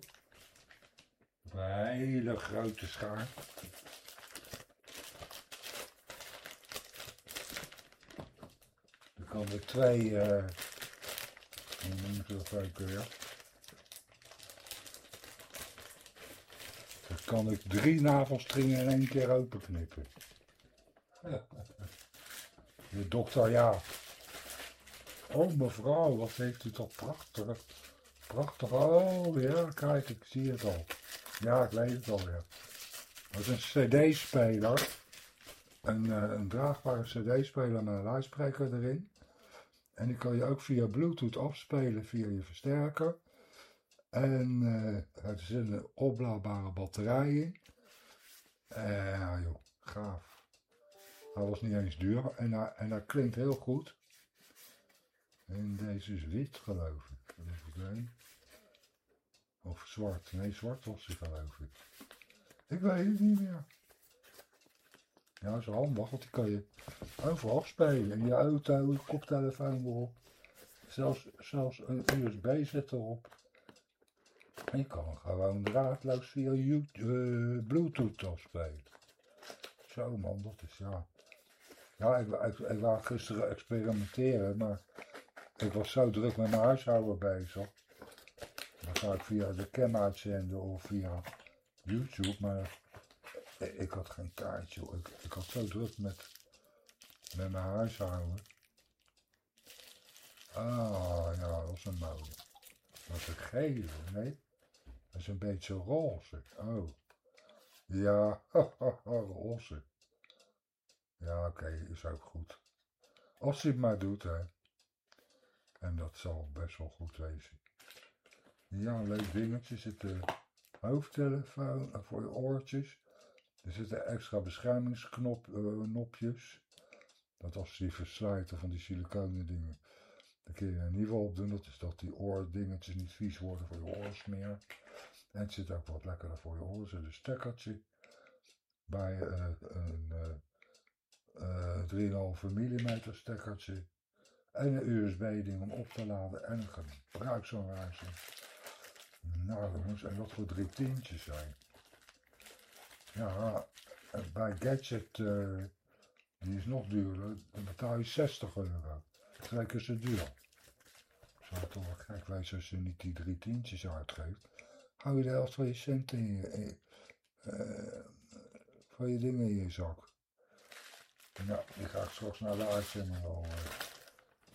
Een hele grote schaar. Dan kan er twee, eh hoe dat ook weer? Kan ik drie navelstringen in één keer openknippen. De dokter, ja. Oh mevrouw, wat heeft u toch prachtig. Prachtig. Oh ja, kijk, ik zie het al. Ja, ik weet het alweer. Dat is een cd-speler. Een, eh, een draagbare cd-speler met een luidspreker erin. En die kan je ook via bluetooth afspelen via je versterker. En eh, er zitten oplaadbare batterijen. Ja joh, gaaf. Hij was niet eens duur en hij, en hij klinkt heel goed. En deze is wit geloof ik. Of zwart. Nee, zwart was hij geloof ik. Ik weet het niet meer. Ja, dat is handig, want die kan je overal spelen. In je auto, koptelefoon erop. Zelfs, zelfs een USB zit erop. Je kan gewoon draadloos via YouTube, Bluetooth afspelen. Zo man, dat is ja. Ja, ik, ik, ik wou gisteren experimenteren, maar ik was zo druk met mijn huishouden bezig. Dan ga ik via de cam uitzenden of via YouTube, maar ik, ik had geen kaartje. Ik, ik had zo druk met, met mijn huishouden. Ah, ja, dat is een mooie. Dat is een gele, nee? Dat is een beetje roze. Oh. Ja, roze. Ja, oké, is ook goed. Als hij het maar doet, hè. En dat zal best wel goed wezen. Ja, een leuk dingetje. Er zitten hoofdtelefoon eh, voor je oortjes. Er zitten extra beschermingsknopjes. Uh, dat als die verslijten van die siliconen dingen. Dan kun je een nieuwe op doen. Dat is dat die oordingetjes niet vies worden voor je oorsmeer. En het zit ook wat lekkerder voor je oren. Er zit een stekkertje bij uh, een uh, 3,5 mm stekkertje. En een USB-ding om op te laden en een gebruiksaanwijzing. Nou jongens, en wat voor drie tientjes zijn. Ja, bij Gadget, uh, die is nog duurder, dan betaal je 60 euro. Keer zo duur. Zou toch wel gek wezen als je niet die drie tientjes uitgeeft. Hou je de helft van je centen in je, uh, van je dingen in je zak. Nou, die ga ik straks naar de uitzending al.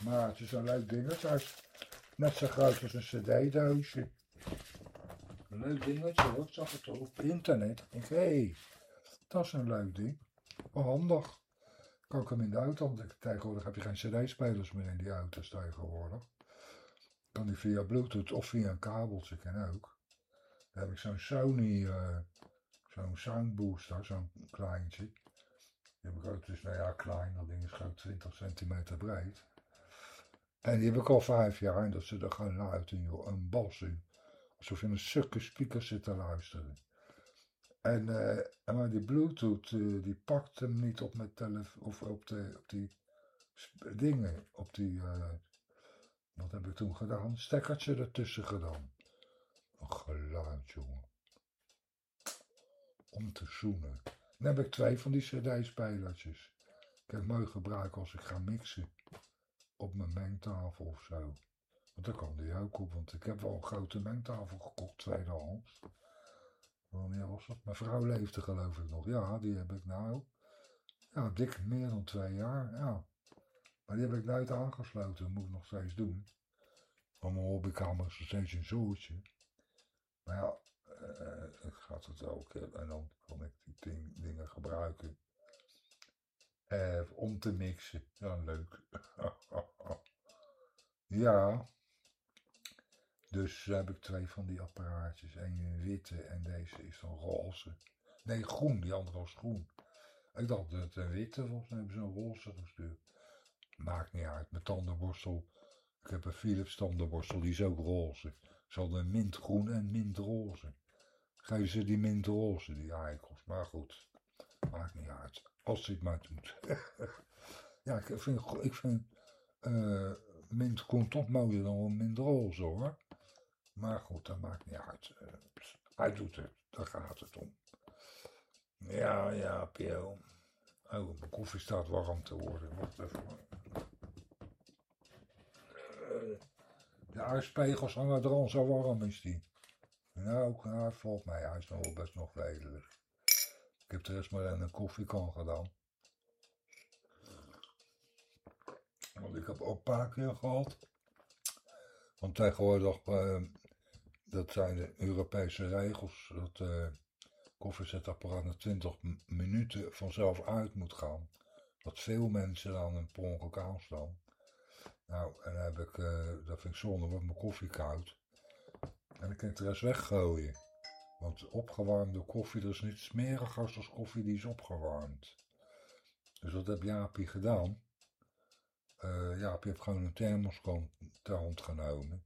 Maar het is een leuk ding. Het is net zo groot als een cd-doosje. Een leuk dingetje hoor. Ik zag het op internet. Ik denk, hé, dat is een leuk ding. Handig. Kan ik hem in de auto, want tegenwoordig heb je geen cd-spelers meer in die auto's tegenwoordig. Kan die via bluetooth of via een kabeltje, kan ook. Dan heb ik zo'n Sony, uh, zo'n soundbooster, zo'n kleintje. Die heb ik ook, dus nou ja, klein, dat ding is gewoon 20 centimeter breed. En die heb ik al vijf jaar en dat ze er gewoon luid in, joh, een bas in. Alsof je een sukke speaker zit te luisteren. En, uh, maar die Bluetooth, uh, die pakt hem niet op mijn telefoon, of op, de, op die dingen, op die, uh, wat heb ik toen gedaan? Stekkertje ertussen gedaan. Een geluid, jongen. Om te zoenen. Dan heb ik twee van die cd-spelertjes. Ik heb mooi gebruiken als ik ga mixen. Op mijn mengtafel of zo. Want daar kan die ook op, want ik heb wel een grote mengtafel gekocht, tweedehands. Wanneer was dat? Mijn vrouw leefde geloof ik nog. Ja, die heb ik nou. Ja, dik meer dan twee jaar, ja. Maar die heb ik nooit aangesloten, moet ik nog steeds doen. Want mijn hobbykamer is nog steeds een zootje. Maar ja, uh, gaat het ook. En dan kan ik die ding, dingen gebruiken. Uh, om te mixen. Ja, leuk. ja. Dus heb ik twee van die apparaatjes. Eén witte en deze is dan roze. Nee, groen. Die andere was groen. Ik dacht dat het een witte was. Dan hebben ze een roze gestuurd. Maakt niet uit. Mijn tandenborstel. Ik heb een Philips tandenborstel. Die is ook roze. Ze hadden mintgroen en mintroze. Geef ze die mintroze, die eikels. Maar goed. Maakt niet uit. Als hij het maar doet. ja, ik vind, ik vind uh, toch mooier dan een mintroze hoor. Maar goed, dat maakt niet uit. Uh, hij doet het, daar gaat het om. Ja, ja, Pio. Oh, mijn koffie staat warm te worden. Wacht even. Uh, de uitspegels hangen er al, zo warm is die. Nou, nou, valt mij. Hij is nog wel best nog redelijk. Ik heb er eerst maar een koffiekan gedaan. Want ik heb ook een paar keer gehad. Want tegenwoordig, uh, dat zijn de Europese regels, dat uh, koffiezetapparaat na 20 minuten vanzelf uit moet gaan. Dat veel mensen dan een per ongeluk aanstaan. Nou, en dan heb ik, uh, dat vind ik zonde, wordt mijn koffie koud. En dan kan ik de rest weggooien. Want opgewarmde koffie, dat is niet smeriger als koffie die is opgewarmd. Dus wat heb Jaapie gedaan? Uh, Jaapie heeft gewoon een thermoskan ter hand genomen.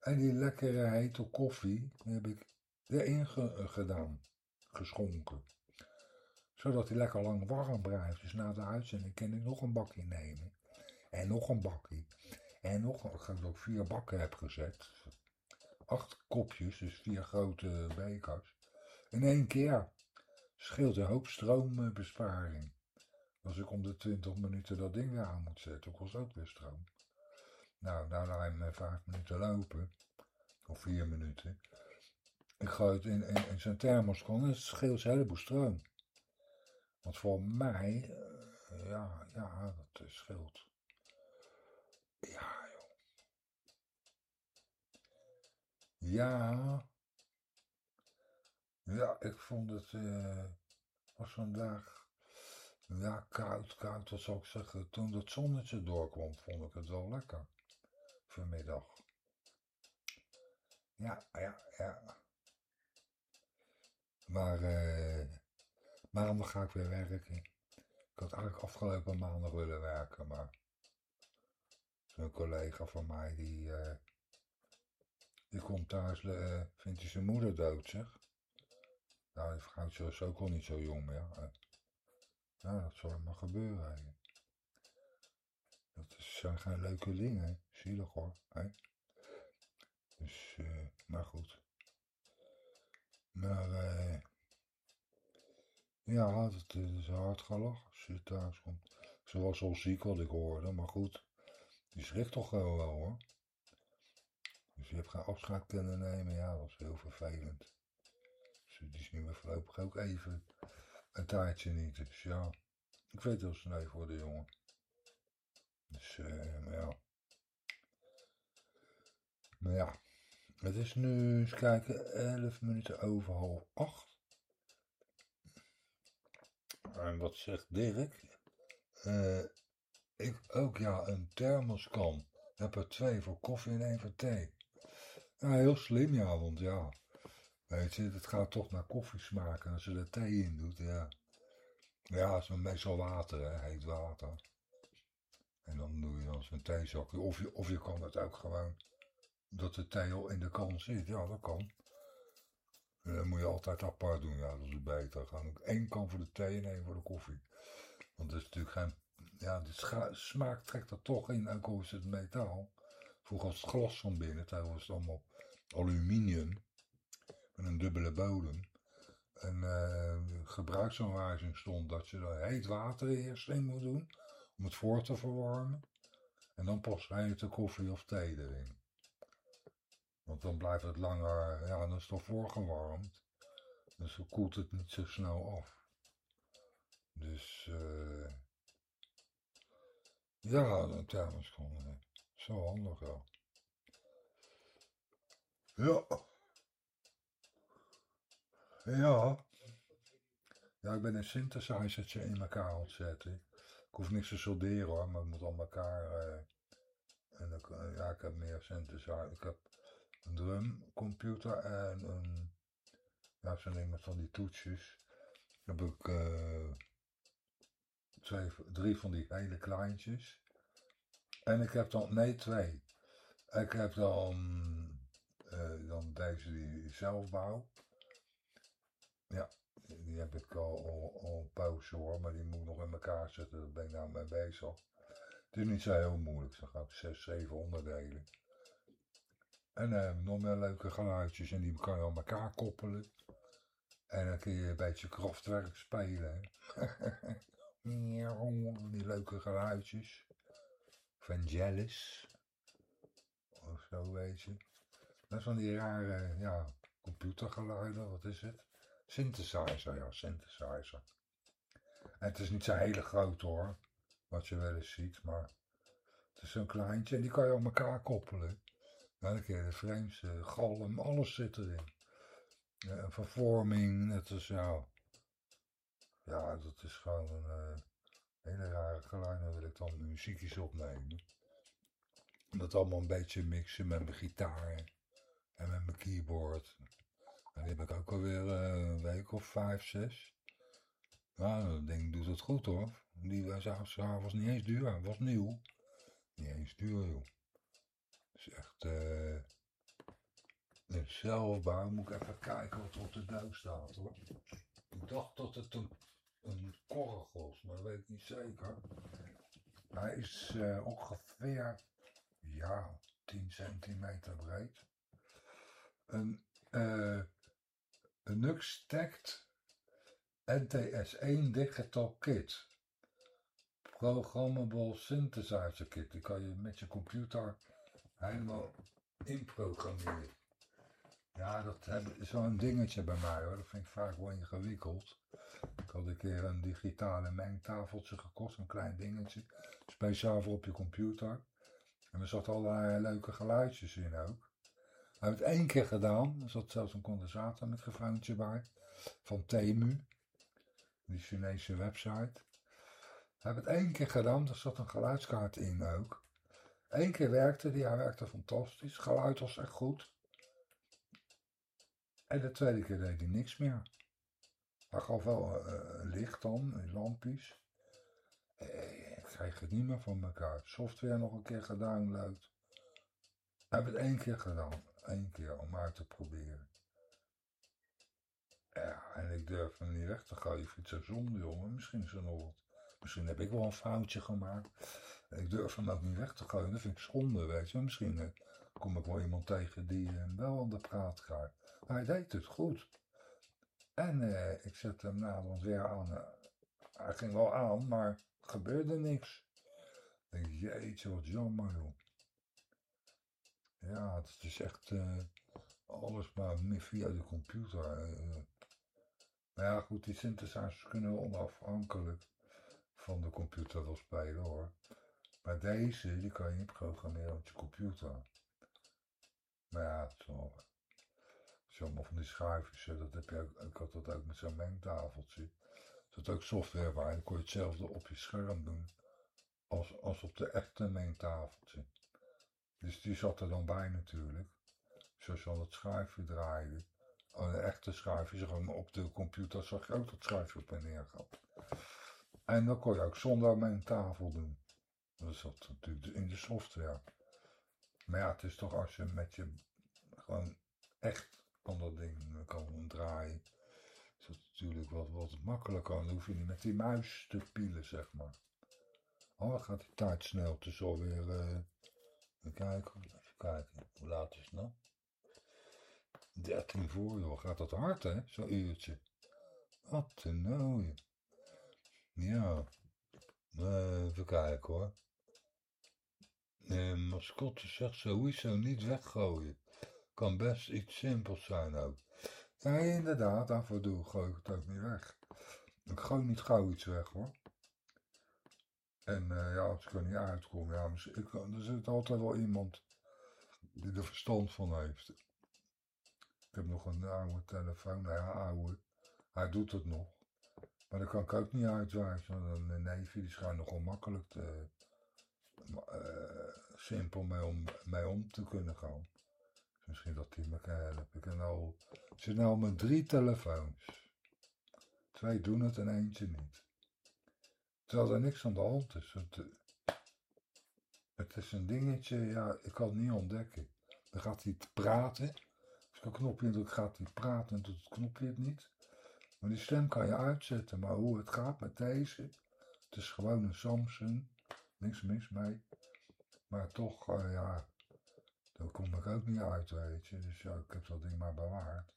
En die lekkere hete koffie heb ik erin ge- gedaan, geschonken. Zodat hij lekker lang warm blijft. Dus na de uitzending kan ik nog een bakje nemen. En nog een bakje. En nog, ik geloof dat ik vier bakken heb gezet. Acht kopjes, dus vier grote bekers. In één keer. Scheelt een hoop stroombesparing. Als ik om de 20 minuten dat ding weer aan moet zetten, kost ook weer stroom. Nou, nou laat hem eh, vijf minuten lopen. Of vier minuten. Ik gooi het in, in, in zo'n thermoskan en het scheelt een heleboel stroom. Want voor mij, eh, ja, ja, dat eh, scheelt. Ja, joh. Ja. Ja, ik vond het, eh, was vandaag, ja, koud, koud, wat zou ik zeggen. Toen het zonnetje doorkwam, vond ik het wel lekker. Vanmiddag. Ja, ja, ja. Maar, eh, maandag ga ik weer werken. Ik had eigenlijk afgelopen maandag willen werken, maar zo'n collega van mij die, eh, die komt thuis, eh, vindt hij zijn moeder dood, zeg. Nou, die vrouwtje is ook al niet zo jong meer. eh. Ja, dat zal maar gebeuren. Dat zijn geen leuke dingen, zielig hoor. Hè? Dus, eh, maar goed. Maar, eh, ja, het is hard gelachen als je thuis komt. Ze was al ziek wat ik hoorde, maar goed. Die schrikt toch gewoon wel hoor. Dus je hebt geen afscheid kunnen nemen, ja, dat is heel vervelend. Dus die nu maar voorlopig ook even een tijdje niet. Dus ja, ik weet heel sneu voor de jongen. Dus, eh, maar ja. Maar ja, het is nu, eens kijken, 11 minuten over half 8. En wat zegt Dirk? Eh, ik ook, ja, een thermoskan. Heb er twee voor koffie en één voor thee. Ja, heel slim, ja, want ja, weet je, het gaat toch naar koffie smaken als je er thee in doet, ja. Ja, is meestal water, hè, heet water. En dan doe je dan zo'n theezakje. Of je, of je kan het ook gewoon, dat de thee al in de kan zit. Ja, dat kan. En dan moet je altijd apart doen. Ja, dat is beter. Gewoon ook één kan voor de thee en één voor de koffie. Want het is natuurlijk geen... Ja, de smaak trekt er toch in, ook al is het metaal. Vroeger was het glas van binnen, tegenwoordig is het allemaal aluminium. Met een dubbele bodem. En eh, de gebruiksaanwijzing stond dat je er heet water eerst in moet doen. Om het voor te verwarmen. En dan pas hete koffie of thee erin. Want dan blijft het langer, ja, dan is het al voorgewarmd. Dus dan koelt het niet zo snel af. Dus, eh ja, een thermos kan eh, zo handig, ja. Ja. Ja. Ja, ik ben een synthesizertje in elkaar aan het zetten. Ik hoef niks te solderen hoor, maar het moet aan elkaar. eh, en eh, ja, ik heb meer synthesizer. Ik heb een drumcomputer en een. Ja, met van die toetsjes. Heb ik eh, twee, drie van die hele kleintjes. En ik heb dan, nee, twee. Ik heb dan, eh, dan deze die ik zelf bouw. Ja, die heb ik al, al, al een poosje hoor, maar die moet nog in elkaar zetten. Daar ben ik nou mee bezig. Het is niet zo heel moeilijk, zo ga ik zes, zeven onderdelen. En ik nog meer leuke geluidjes en die kan je aan elkaar koppelen. En dan kun je een beetje krachtwerk spelen. die leuke geluidjes. Vangelis. Of zo weet je. Dat van die rare, ja, computergeluiden, wat is het? Synthesizer, ja, synthesizer. En het is niet zo hele groot hoor, wat je wel eens ziet, maar het is zo'n kleintje en die kan je aan elkaar koppelen. Kun je de frames, eh, galm, alles zit erin. Vervorming, net als jou. Ja, dat is gewoon een eh, hele rare geluid. Dan wil ik dan muziekjes opnemen. Dat allemaal een beetje mixen met mijn gitaar en met mijn keyboard. En die heb ik ook alweer eh, een week of vijf, zes. Nou, dat ding doet het goed hoor. Die was s'avonds niet eens duur, was nieuw. Niet eens duur joh. Is echt, eh, Een zelfbouw, moet ik even kijken wat er op de doos staat hoor. Ik dacht dat het een, een was, maar dat weet ik niet zeker. Hij is eh, ongeveer, ja, 10 centimeter breed. Een, uh, een Nux Tact NTS1 Digital Kit. Programmable Synthesizer Kit. Die kan je met je computer helemaal inprogrammeren. Ja, dat is zo'n dingetje bij mij hoor. Dat vind ik vaak wel ingewikkeld. Ik had een keer een digitale mengtafeltje gekocht, een klein dingetje. Speciaal voor op je computer. En er zat allerlei leuke geluidjes in ook. Hij heeft het één keer gedaan. Er zat zelfs een condensator met gefoontje bij. Van Temu. Die Chinese website. Hij heeft het één keer gedaan. Er zat een geluidskaart in ook. Eén keer werkte die. Hij werkte fantastisch. Geluid was echt goed. En de tweede keer deed hij niks meer. Hij gaf wel uh, licht dan, lampjes. Eh, ik krijg het niet meer van elkaar. Software nog een keer gedownload. Ik heb het één keer gedaan. Eén keer om uit te proberen. Ja, en ik durf hem niet weg te vind het zo zonde, jongen. Misschien is er nog wat. Misschien heb ik wel een foutje gemaakt. Ik durf hem ook niet weg te gooien. Dat vind ik zonde, weet je. Misschien eh, kom ik wel iemand tegen die hem wel aan de praat gaat. Maar hij deed het goed. En eh, ik zette hem naderhand weer aan. Hij ging wel aan, maar gebeurde niks. Ik denk, jeetje, wat jammer, joh. Ja, het is echt alles maar via de computer. Maar ja, goed, die synthesizers kunnen onafhankelijk van de computer wel spelen, hoor. Maar deze, die kan je programmeren op je computer. Maar ja, het is wel... Zomaar van die schuifjes, dat heb je ook, ik had dat ook met zo'n mengtafeltje. Zat ook software bij, dan kon je hetzelfde op je scherm doen als, als op de echte mengtafeltje. Dus die zat er dan bij natuurlijk. Zoals al het schuifje draaide. Oh, de echte schuifje, gewoon op de computer zag je ook dat schuifje op en neer gaat. En dan kon je ook zonder mengtafel doen. Dat zat natuurlijk in de software. Maar ja, het is toch als je met je gewoon echt van dat ding kan draaien, is het natuurlijk wat, wat makkelijker. Dan hoef je niet met die muis te pielen, zeg maar. Oh, gaat die tijd snel. Het is alweer, uh, even kijken, even kijken, hoe laat is het nou? 13 voor, joh. Gaat dat hard, hè? Zo'n uurtje. Wat een nou. Ja. Uh, even kijken, hoor. Mascotte zegt sowieso niet weggooien. Kan best iets simpels zijn ook. Ja, inderdaad, af en toe gooi ik het ook niet weg. Ik gooi niet gauw iets weg hoor. En uh, ja, als ik er niet uitkom, ja, ik, er zit altijd wel iemand die er verstand van heeft. Ik heb nog een oude telefoon, nou ja, oude. Hij doet het nog. Maar dan kan ik ook niet uitwijzen. Een neefje die schijnt nogal makkelijk te, simpel mee om, mee om te kunnen gaan. Dus misschien dat die me kan helpen. Ik nou, zit nou met drie telefoons. Twee doen het en eentje niet. Terwijl er niks aan de hand is. Het, eh, het is een dingetje, ja, ik kan het niet ontdekken. Dan gaat hij praten. Als ik een knopje indruk, gaat hij praten en doet het knopje het niet. Maar die stem kan je uitzetten. Maar hoe het gaat met deze, het is gewoon een Samsung niks mis mee. Maar toch, uh, ja, daar kom ik ook niet uit, weet je. Dus ja, ik heb dat ding maar bewaard.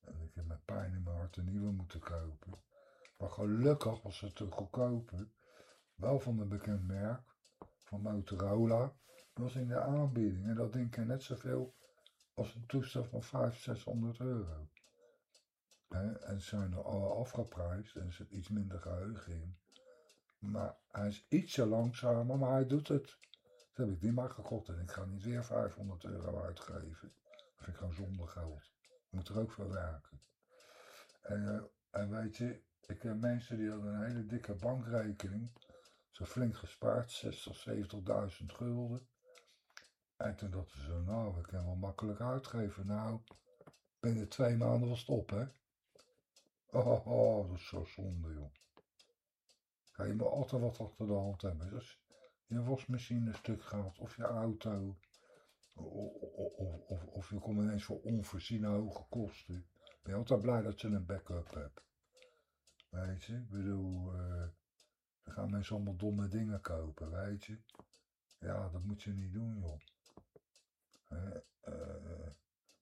En ik heb met pijn in mijn hart een nieuwe moeten kopen. Maar gelukkig was het te goedkope. Wel van een bekend merk. Van Motorola. Dat was in de aanbieding. En dat ding kan net zoveel als een toestel van 500, 600 euro. en ze zijn er al afgeprijsd en er zit iets minder geheugen in. Maar hij is ietsje langzamer, maar hij doet het. Dat heb ik die maar gekocht en ik ga niet weer 500 euro uitgeven. Dat vind ik gewoon zonder geld. Je moet er ook voor werken. En, uh, en weet je, ik ken mensen die hadden een hele dikke bankrekening. Zo flink gespaard, 60, 70.000 gulden. En toen dachten ze, nou, we kunnen wel makkelijk uitgeven. Nou, binnen twee maanden was het op, hè. Oh, oh, oh dat is zo zonde, joh. Ja, je moet altijd wat achter de hand hebben. Dus je wasmachine stuk gaat, of je auto, Of, je komt ineens voor onvoorziene hoge kosten. Ben je altijd blij dat je een backup hebt. Weet je, ik bedoel, uh, dan gaan mensen allemaal domme dingen kopen, weet je. Ja, dat moet je niet doen, joh. Uh,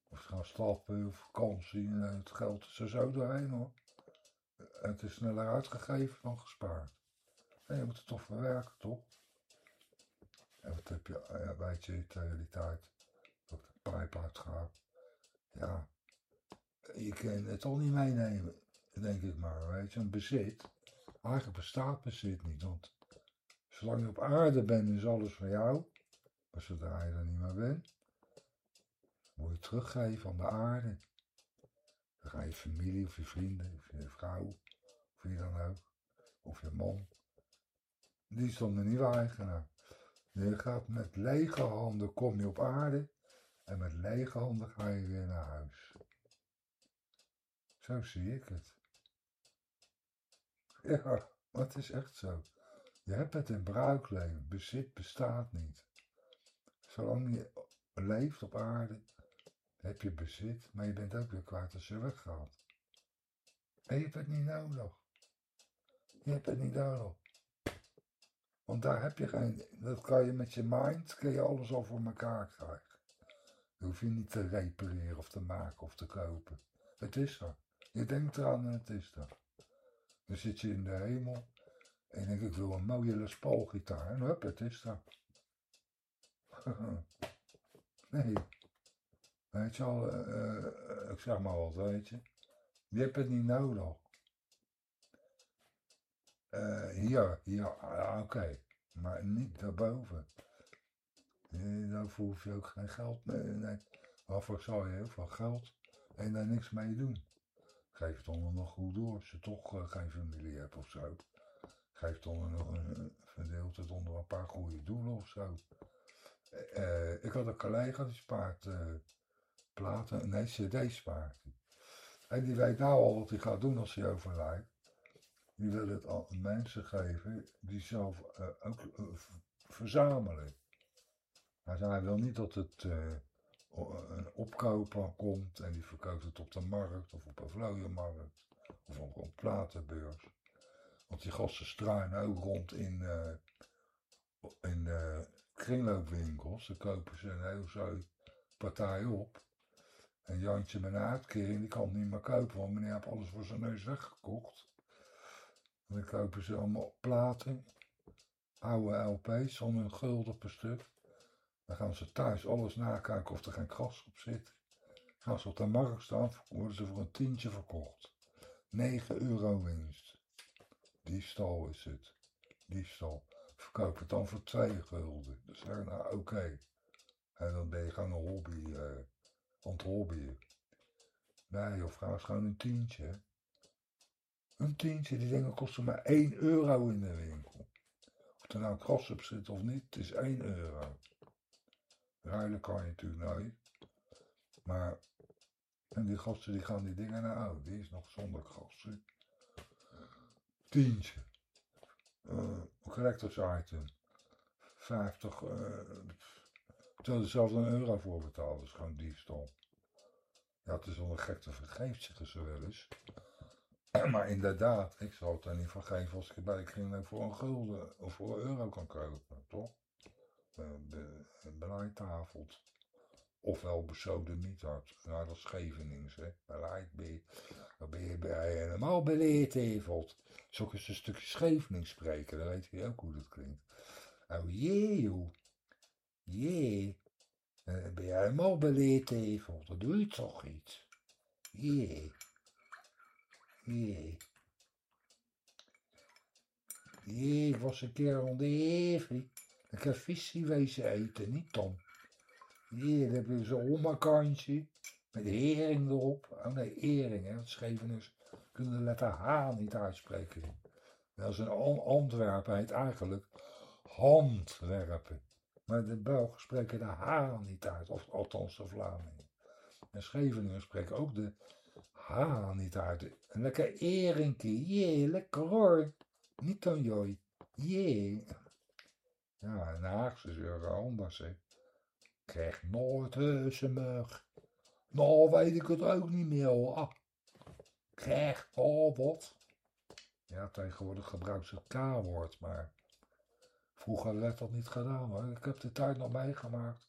of gaan stappen, of vakantie, en het geld is er zo doorheen, hoor. Het is sneller uitgegeven dan gespaard. En je moet het toch verwerken, toch? En wat heb je, ja, weet je, de realiteit, dat de pijp uitgaat. Ja, je kan het al niet meenemen, denk ik maar, weet je. Een bezit, eigenlijk bestaat bezit niet, want zolang je op aarde bent is alles van jou. Maar zodra je er niet meer bent, moet je teruggeven aan de aarde. Dan ga je familie of je vrienden of je vrouw, of wie dan ook, of je man. Die dan de nieuwe eigenaar. Je gaat met lege handen, kom je op aarde. En met lege handen ga je weer naar huis. Zo zie ik het. Ja, het is echt zo. Je hebt het in bruikleen. Bezit bestaat niet. Zolang je leeft op aarde, heb je bezit, maar je bent ook weer kwijt als je weggaat. En je hebt het niet nodig. Je hebt het niet nodig. Want daar heb je geen, dat kan je met je mind, kun je alles al voor elkaar krijgen. Dat hoef je niet te repareren of te maken of te kopen. Het is er. Je denkt eraan en het is er. Dan zit je in de hemel en je denkt, ik wil een mooie Les Paul gitaar. En hup, het is er. nee. Weet je al, uh, ik zeg maar wat, weet je. Je hebt het niet nodig. Uh, hier, hier, ah, oké. Maar niet daarboven. Nee, daarvoor hoef je ook geen geld mee. Nee. Waarvoor zou je heel veel geld en daar niks mee doen? Geef het dan nog goed door als je toch uh, geen familie hebt of zo. Geef dan nog een, verdeeld het onder een paar goede doelen of zo. Uh, ik had een collega die spaart platen, nee cd spaart. En die weet nou al wat hij gaat doen als hij overlijdt. Die wil het aan mensen geven die zelf uh, ook uh, verzamelen. Hij wil niet dat het uh, een opkoper komt en die verkoopt het op de markt of op een vlooienmarkt of op een platenbeurs. Want die gasten struinen ook rond in, in kringloopwinkels. Dan kopen ze een heel zo'n partij op. En Jantje met een uitkering, die kan het niet meer kopen, want meneer heeft alles voor zijn neus weggekocht. En dan kopen ze allemaal platen, oude LP's, om een gulden per stuk. Dan gaan ze thuis alles nakijken of er geen kras op zit. Gaan ze op de markt staan, worden ze voor een tientje verkocht. 9 euro winst. Diefstal is het. Diefstal. Verkoop het dan voor 2 gulden. Dus zeggen nou oké. En dan ben je gewoon een hobby, uh, aan het hobbyen. Nee, of gaan ze gewoon een tientje. Een tientje, die dingen kosten maar 1 euro in de winkel. Of er nou kras op zit of niet, het is 1 euro. Ruilen kan je natuurlijk nooit. Maar, en die gasten die gaan die dingen naar uit. Die is nog zonder gasten. Tientje. Uh, collectors item. 50. Uh, terwijl er zelfs een euro voor betaald. Is gewoon diefstal. Ja, het is wel een gek te vergeeft zich zo wel eens. Maar inderdaad, ik zal het er niet van geven als ik bij kringloop voor een gulden of voor een euro kan kopen, toch? Een belaaitafelt. Ofwel. Nou, dat is Schevenings, hè. Beleid dan ben je bij helemaal beleerdheveld. Zo eens een stukje Schevenings spreken, dan weet je ook hoe dat klinkt. Oh jee, joh. Jee. Dan ben je helemaal beleerdheveld. Dan doe je toch iets. Jee. Jee, ik was een keer onder de Ik heb visje wezen eten, niet Tom. Heb je zo'n omakantje. Met hering erop. Oh nee, hering, hè. Scheveners kunnen de letter H niet uitspreken. Dat is een Antwerpen, heet eigenlijk handwerpen. Maar de Belgen spreken de H niet uit, of althans de Vlamingen. En Scheveningen spreken ook de Ha, niet uit. Een lekker erenkie. Jee, lekker hoor. Niet dan jooi. Jee. Ja, in Haagse weer anders, hè. krijg nooit heusemug. Nou weet ik het ook niet meer hoor. Krijg, oh wat. Ja, tegenwoordig gebruikt ze het K-woord, maar vroeger werd dat niet gedaan hoor. Ik heb de tijd nog meegemaakt.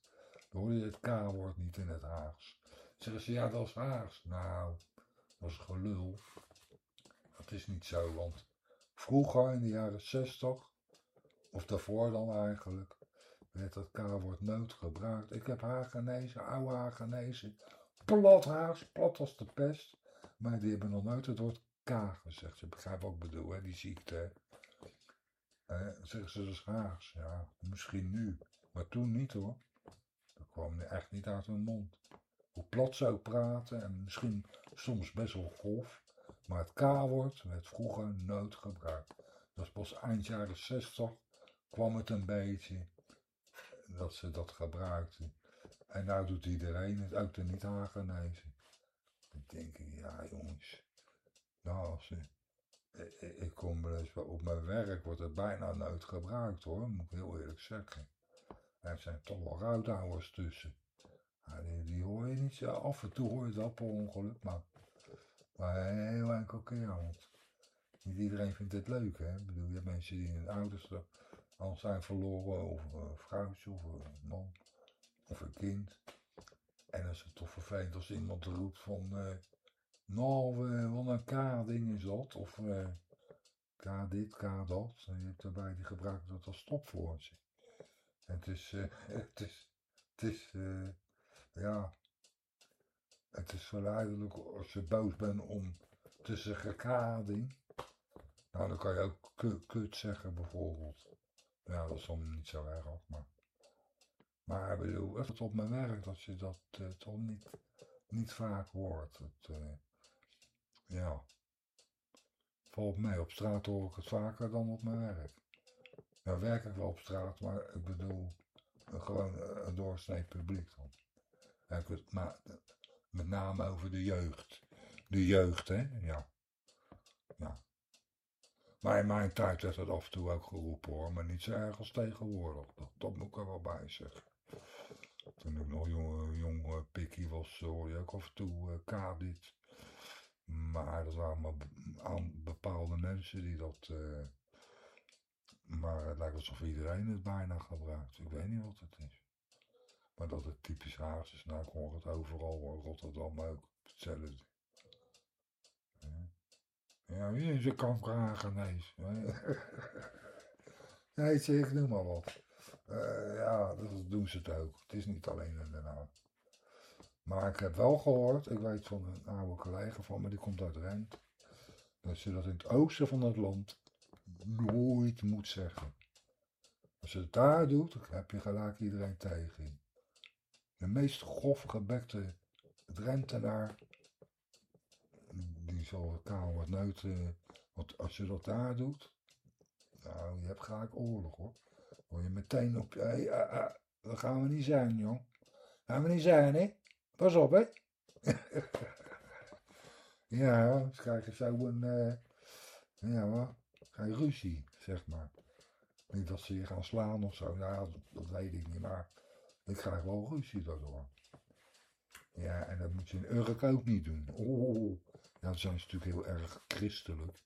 Dan hoor je het K-woord niet in het Haags. Zeggen ze, ja dat is Haags. Nou, is gelul. Dat is niet zo, want vroeger in de jaren 60, of daarvoor dan eigenlijk, werd dat K-woord nooit gebruikt. Ik heb Hagenezen, oude Hagenezen, plat Haags, plat als de pest. Maar die hebben nog nooit het woord K gezegd. Ze begrijpen wat ik bedoel, hè, die ziekte. Eh, zeggen ze dus Haags. Ja, misschien nu. Maar toen niet hoor. Dat kwam echt niet uit hun mond. Hoe plat ze praten en misschien soms best wel grof. Maar het K-woord werd vroeger nooit gebruikt. Dat is pas eind jaren 60 kwam het een beetje dat ze dat gebruikten. En nou doet iedereen het, ook de niet-Hagenezen. Dan denk ik, ja jongens, nou als ik, ik, ik kom op mijn werk, wordt het bijna nooit gebruikt hoor, moet ik heel eerlijk zeggen. Er zijn toch wel ruithouders tussen. Ja, die, hoor je niet zo, af en toe hoor je dat per ongeluk, maar, maar heel enkel keer, want niet iedereen vindt het leuk hè. Ik bedoel, je hebt mensen die hun ouders al zijn verloren, of een vrouwtje, of een man, of een kind. En dan is het toch vervelend als iemand roept van, uh, nou, wat een K-ding is dat, of uh, K dit, K dat. En je hebt daarbij die gebruikt dat als stopwoordje. En het is, het is, het is, ja, het is verleidelijk als je boos bent om te zeggen K-ding. Nou, dan kan je ook kut zeggen bijvoorbeeld. Ja, dat is dan niet zo erg, maar... Maar ik bedoel, het op mijn werk dat je dat uh, toch niet, niet vaak hoort. Uh, ja. Valt mee, op straat hoor ik het vaker dan op mijn werk. Ja, werk ik wel op straat, maar ik bedoel, gewoon een doorsnee publiek dan. Ik het, maar met name over de jeugd. De jeugd, hè, ja. Ja. Maar in mijn tijd werd het af en toe ook geroepen hoor, maar niet zo erg als tegenwoordig. Dat, moet ik er wel bij zeggen. Toen ik nog jong, jong uh, pikkie was, hoorde je ook af en toe uh, kadit. Maar dat waren maar bepaalde mensen die dat... Maar het lijkt alsof iedereen het bijna gebruikt. Ik weet niet wat het is. Maar dat het typisch Haags is, nou hoor het overal, Rotterdam ook, hetzelfde. Ja, wie is een kankerhagenees? nee, zeg, ik noem maar wat. Uh, ja, dat doen ze het ook. Het is niet alleen in Den Haag. Maar ik heb wel gehoord, ik weet van een oude collega van me, die komt uit Rent, dat je dat in het oosten van het land nooit moet zeggen. Als je het daar doet, heb je gelijk iedereen tegen. De meest grof gebekte Drentenaar, die zal kaal wat neuten, want als je dat daar doet, nou, je hebt gelijk oorlog hoor. Hoor je meteen op, hey, uh, uh, dat gaan we niet zijn, jong. Gaan we niet zijn, hè? Pas op, hè? ja, ze krijgen zo een, uh, ja, wat? Geen ruzie, zeg maar. Niet dat ze je gaan slaan of zo, nou, dat, dat weet ik niet, maar ik krijg wel ruzie daardoor. Ja, en dat moet je in Urk ook niet doen. Oh, ja, dan zijn ze natuurlijk heel erg christelijk.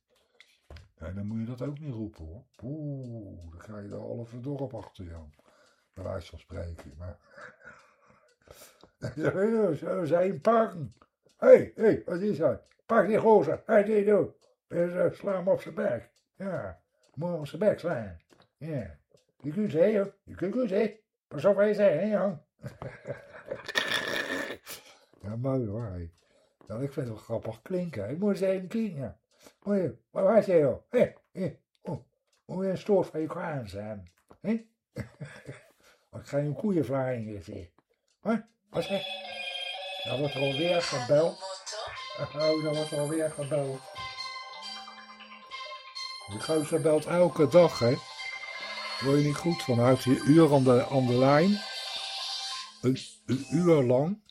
En dan moet je dat ook niet roepen hoor. Oeh, dan krijg je de halve dorp achter jou. Bij wijze van spreken. Maar... Zo zijn pakken. Hé, hey, hé, hey, wat is dat? Pak die gozer. Die doe. Uh, sla hem op zijn bek. Ja, moet op zijn bek slaan. Ja. Je kunt zeggen, joh. Je kunt zeggen. Pas op wat je zegt, hè, jong. ja, mooi hoor. Nou, ik vind het wel grappig klinken. Ik moet eens even klinken. Je, wat was je joh? Hé, hé, oh, moet je een stoort van je kraan zijn? Hé? ik ga je een koeienvlaring geven. Wat? Wat zeg? Nou wordt er alweer gebeld. Oh, dan wordt er alweer gebeld. Die gozer belt elke dag, hè. Word je niet goed vanuit je uur aan de, aan de lijn. Een, een uur lang.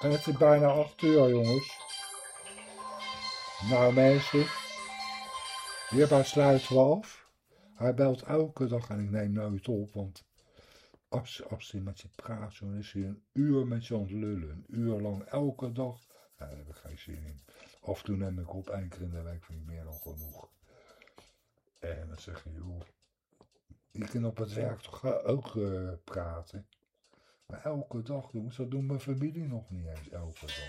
En het is bijna 8 uur, jongens. Nou, mensen. Hierbij sluiten we af. Hij belt elke dag en ik neem nooit op, want als, als hij met je praat, dan is hij een uur met je aan het lullen. Een uur lang, elke dag. Ja, daar heb ik geen zin in. Af en ik op, één keer in de week vind ik meer dan genoeg. En dan zeg je, joh, je kunt op het werk toch ook eh, praten. Maar elke dag, jongens, dat doen mijn familie nog niet eens elke dag.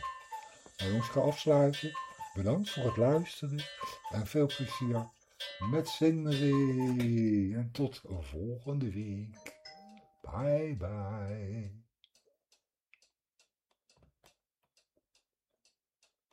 Maar jongens, ik ga afsluiten. Bedankt voor het luisteren. En veel plezier met Sindri. En tot volgende week. Bye bye.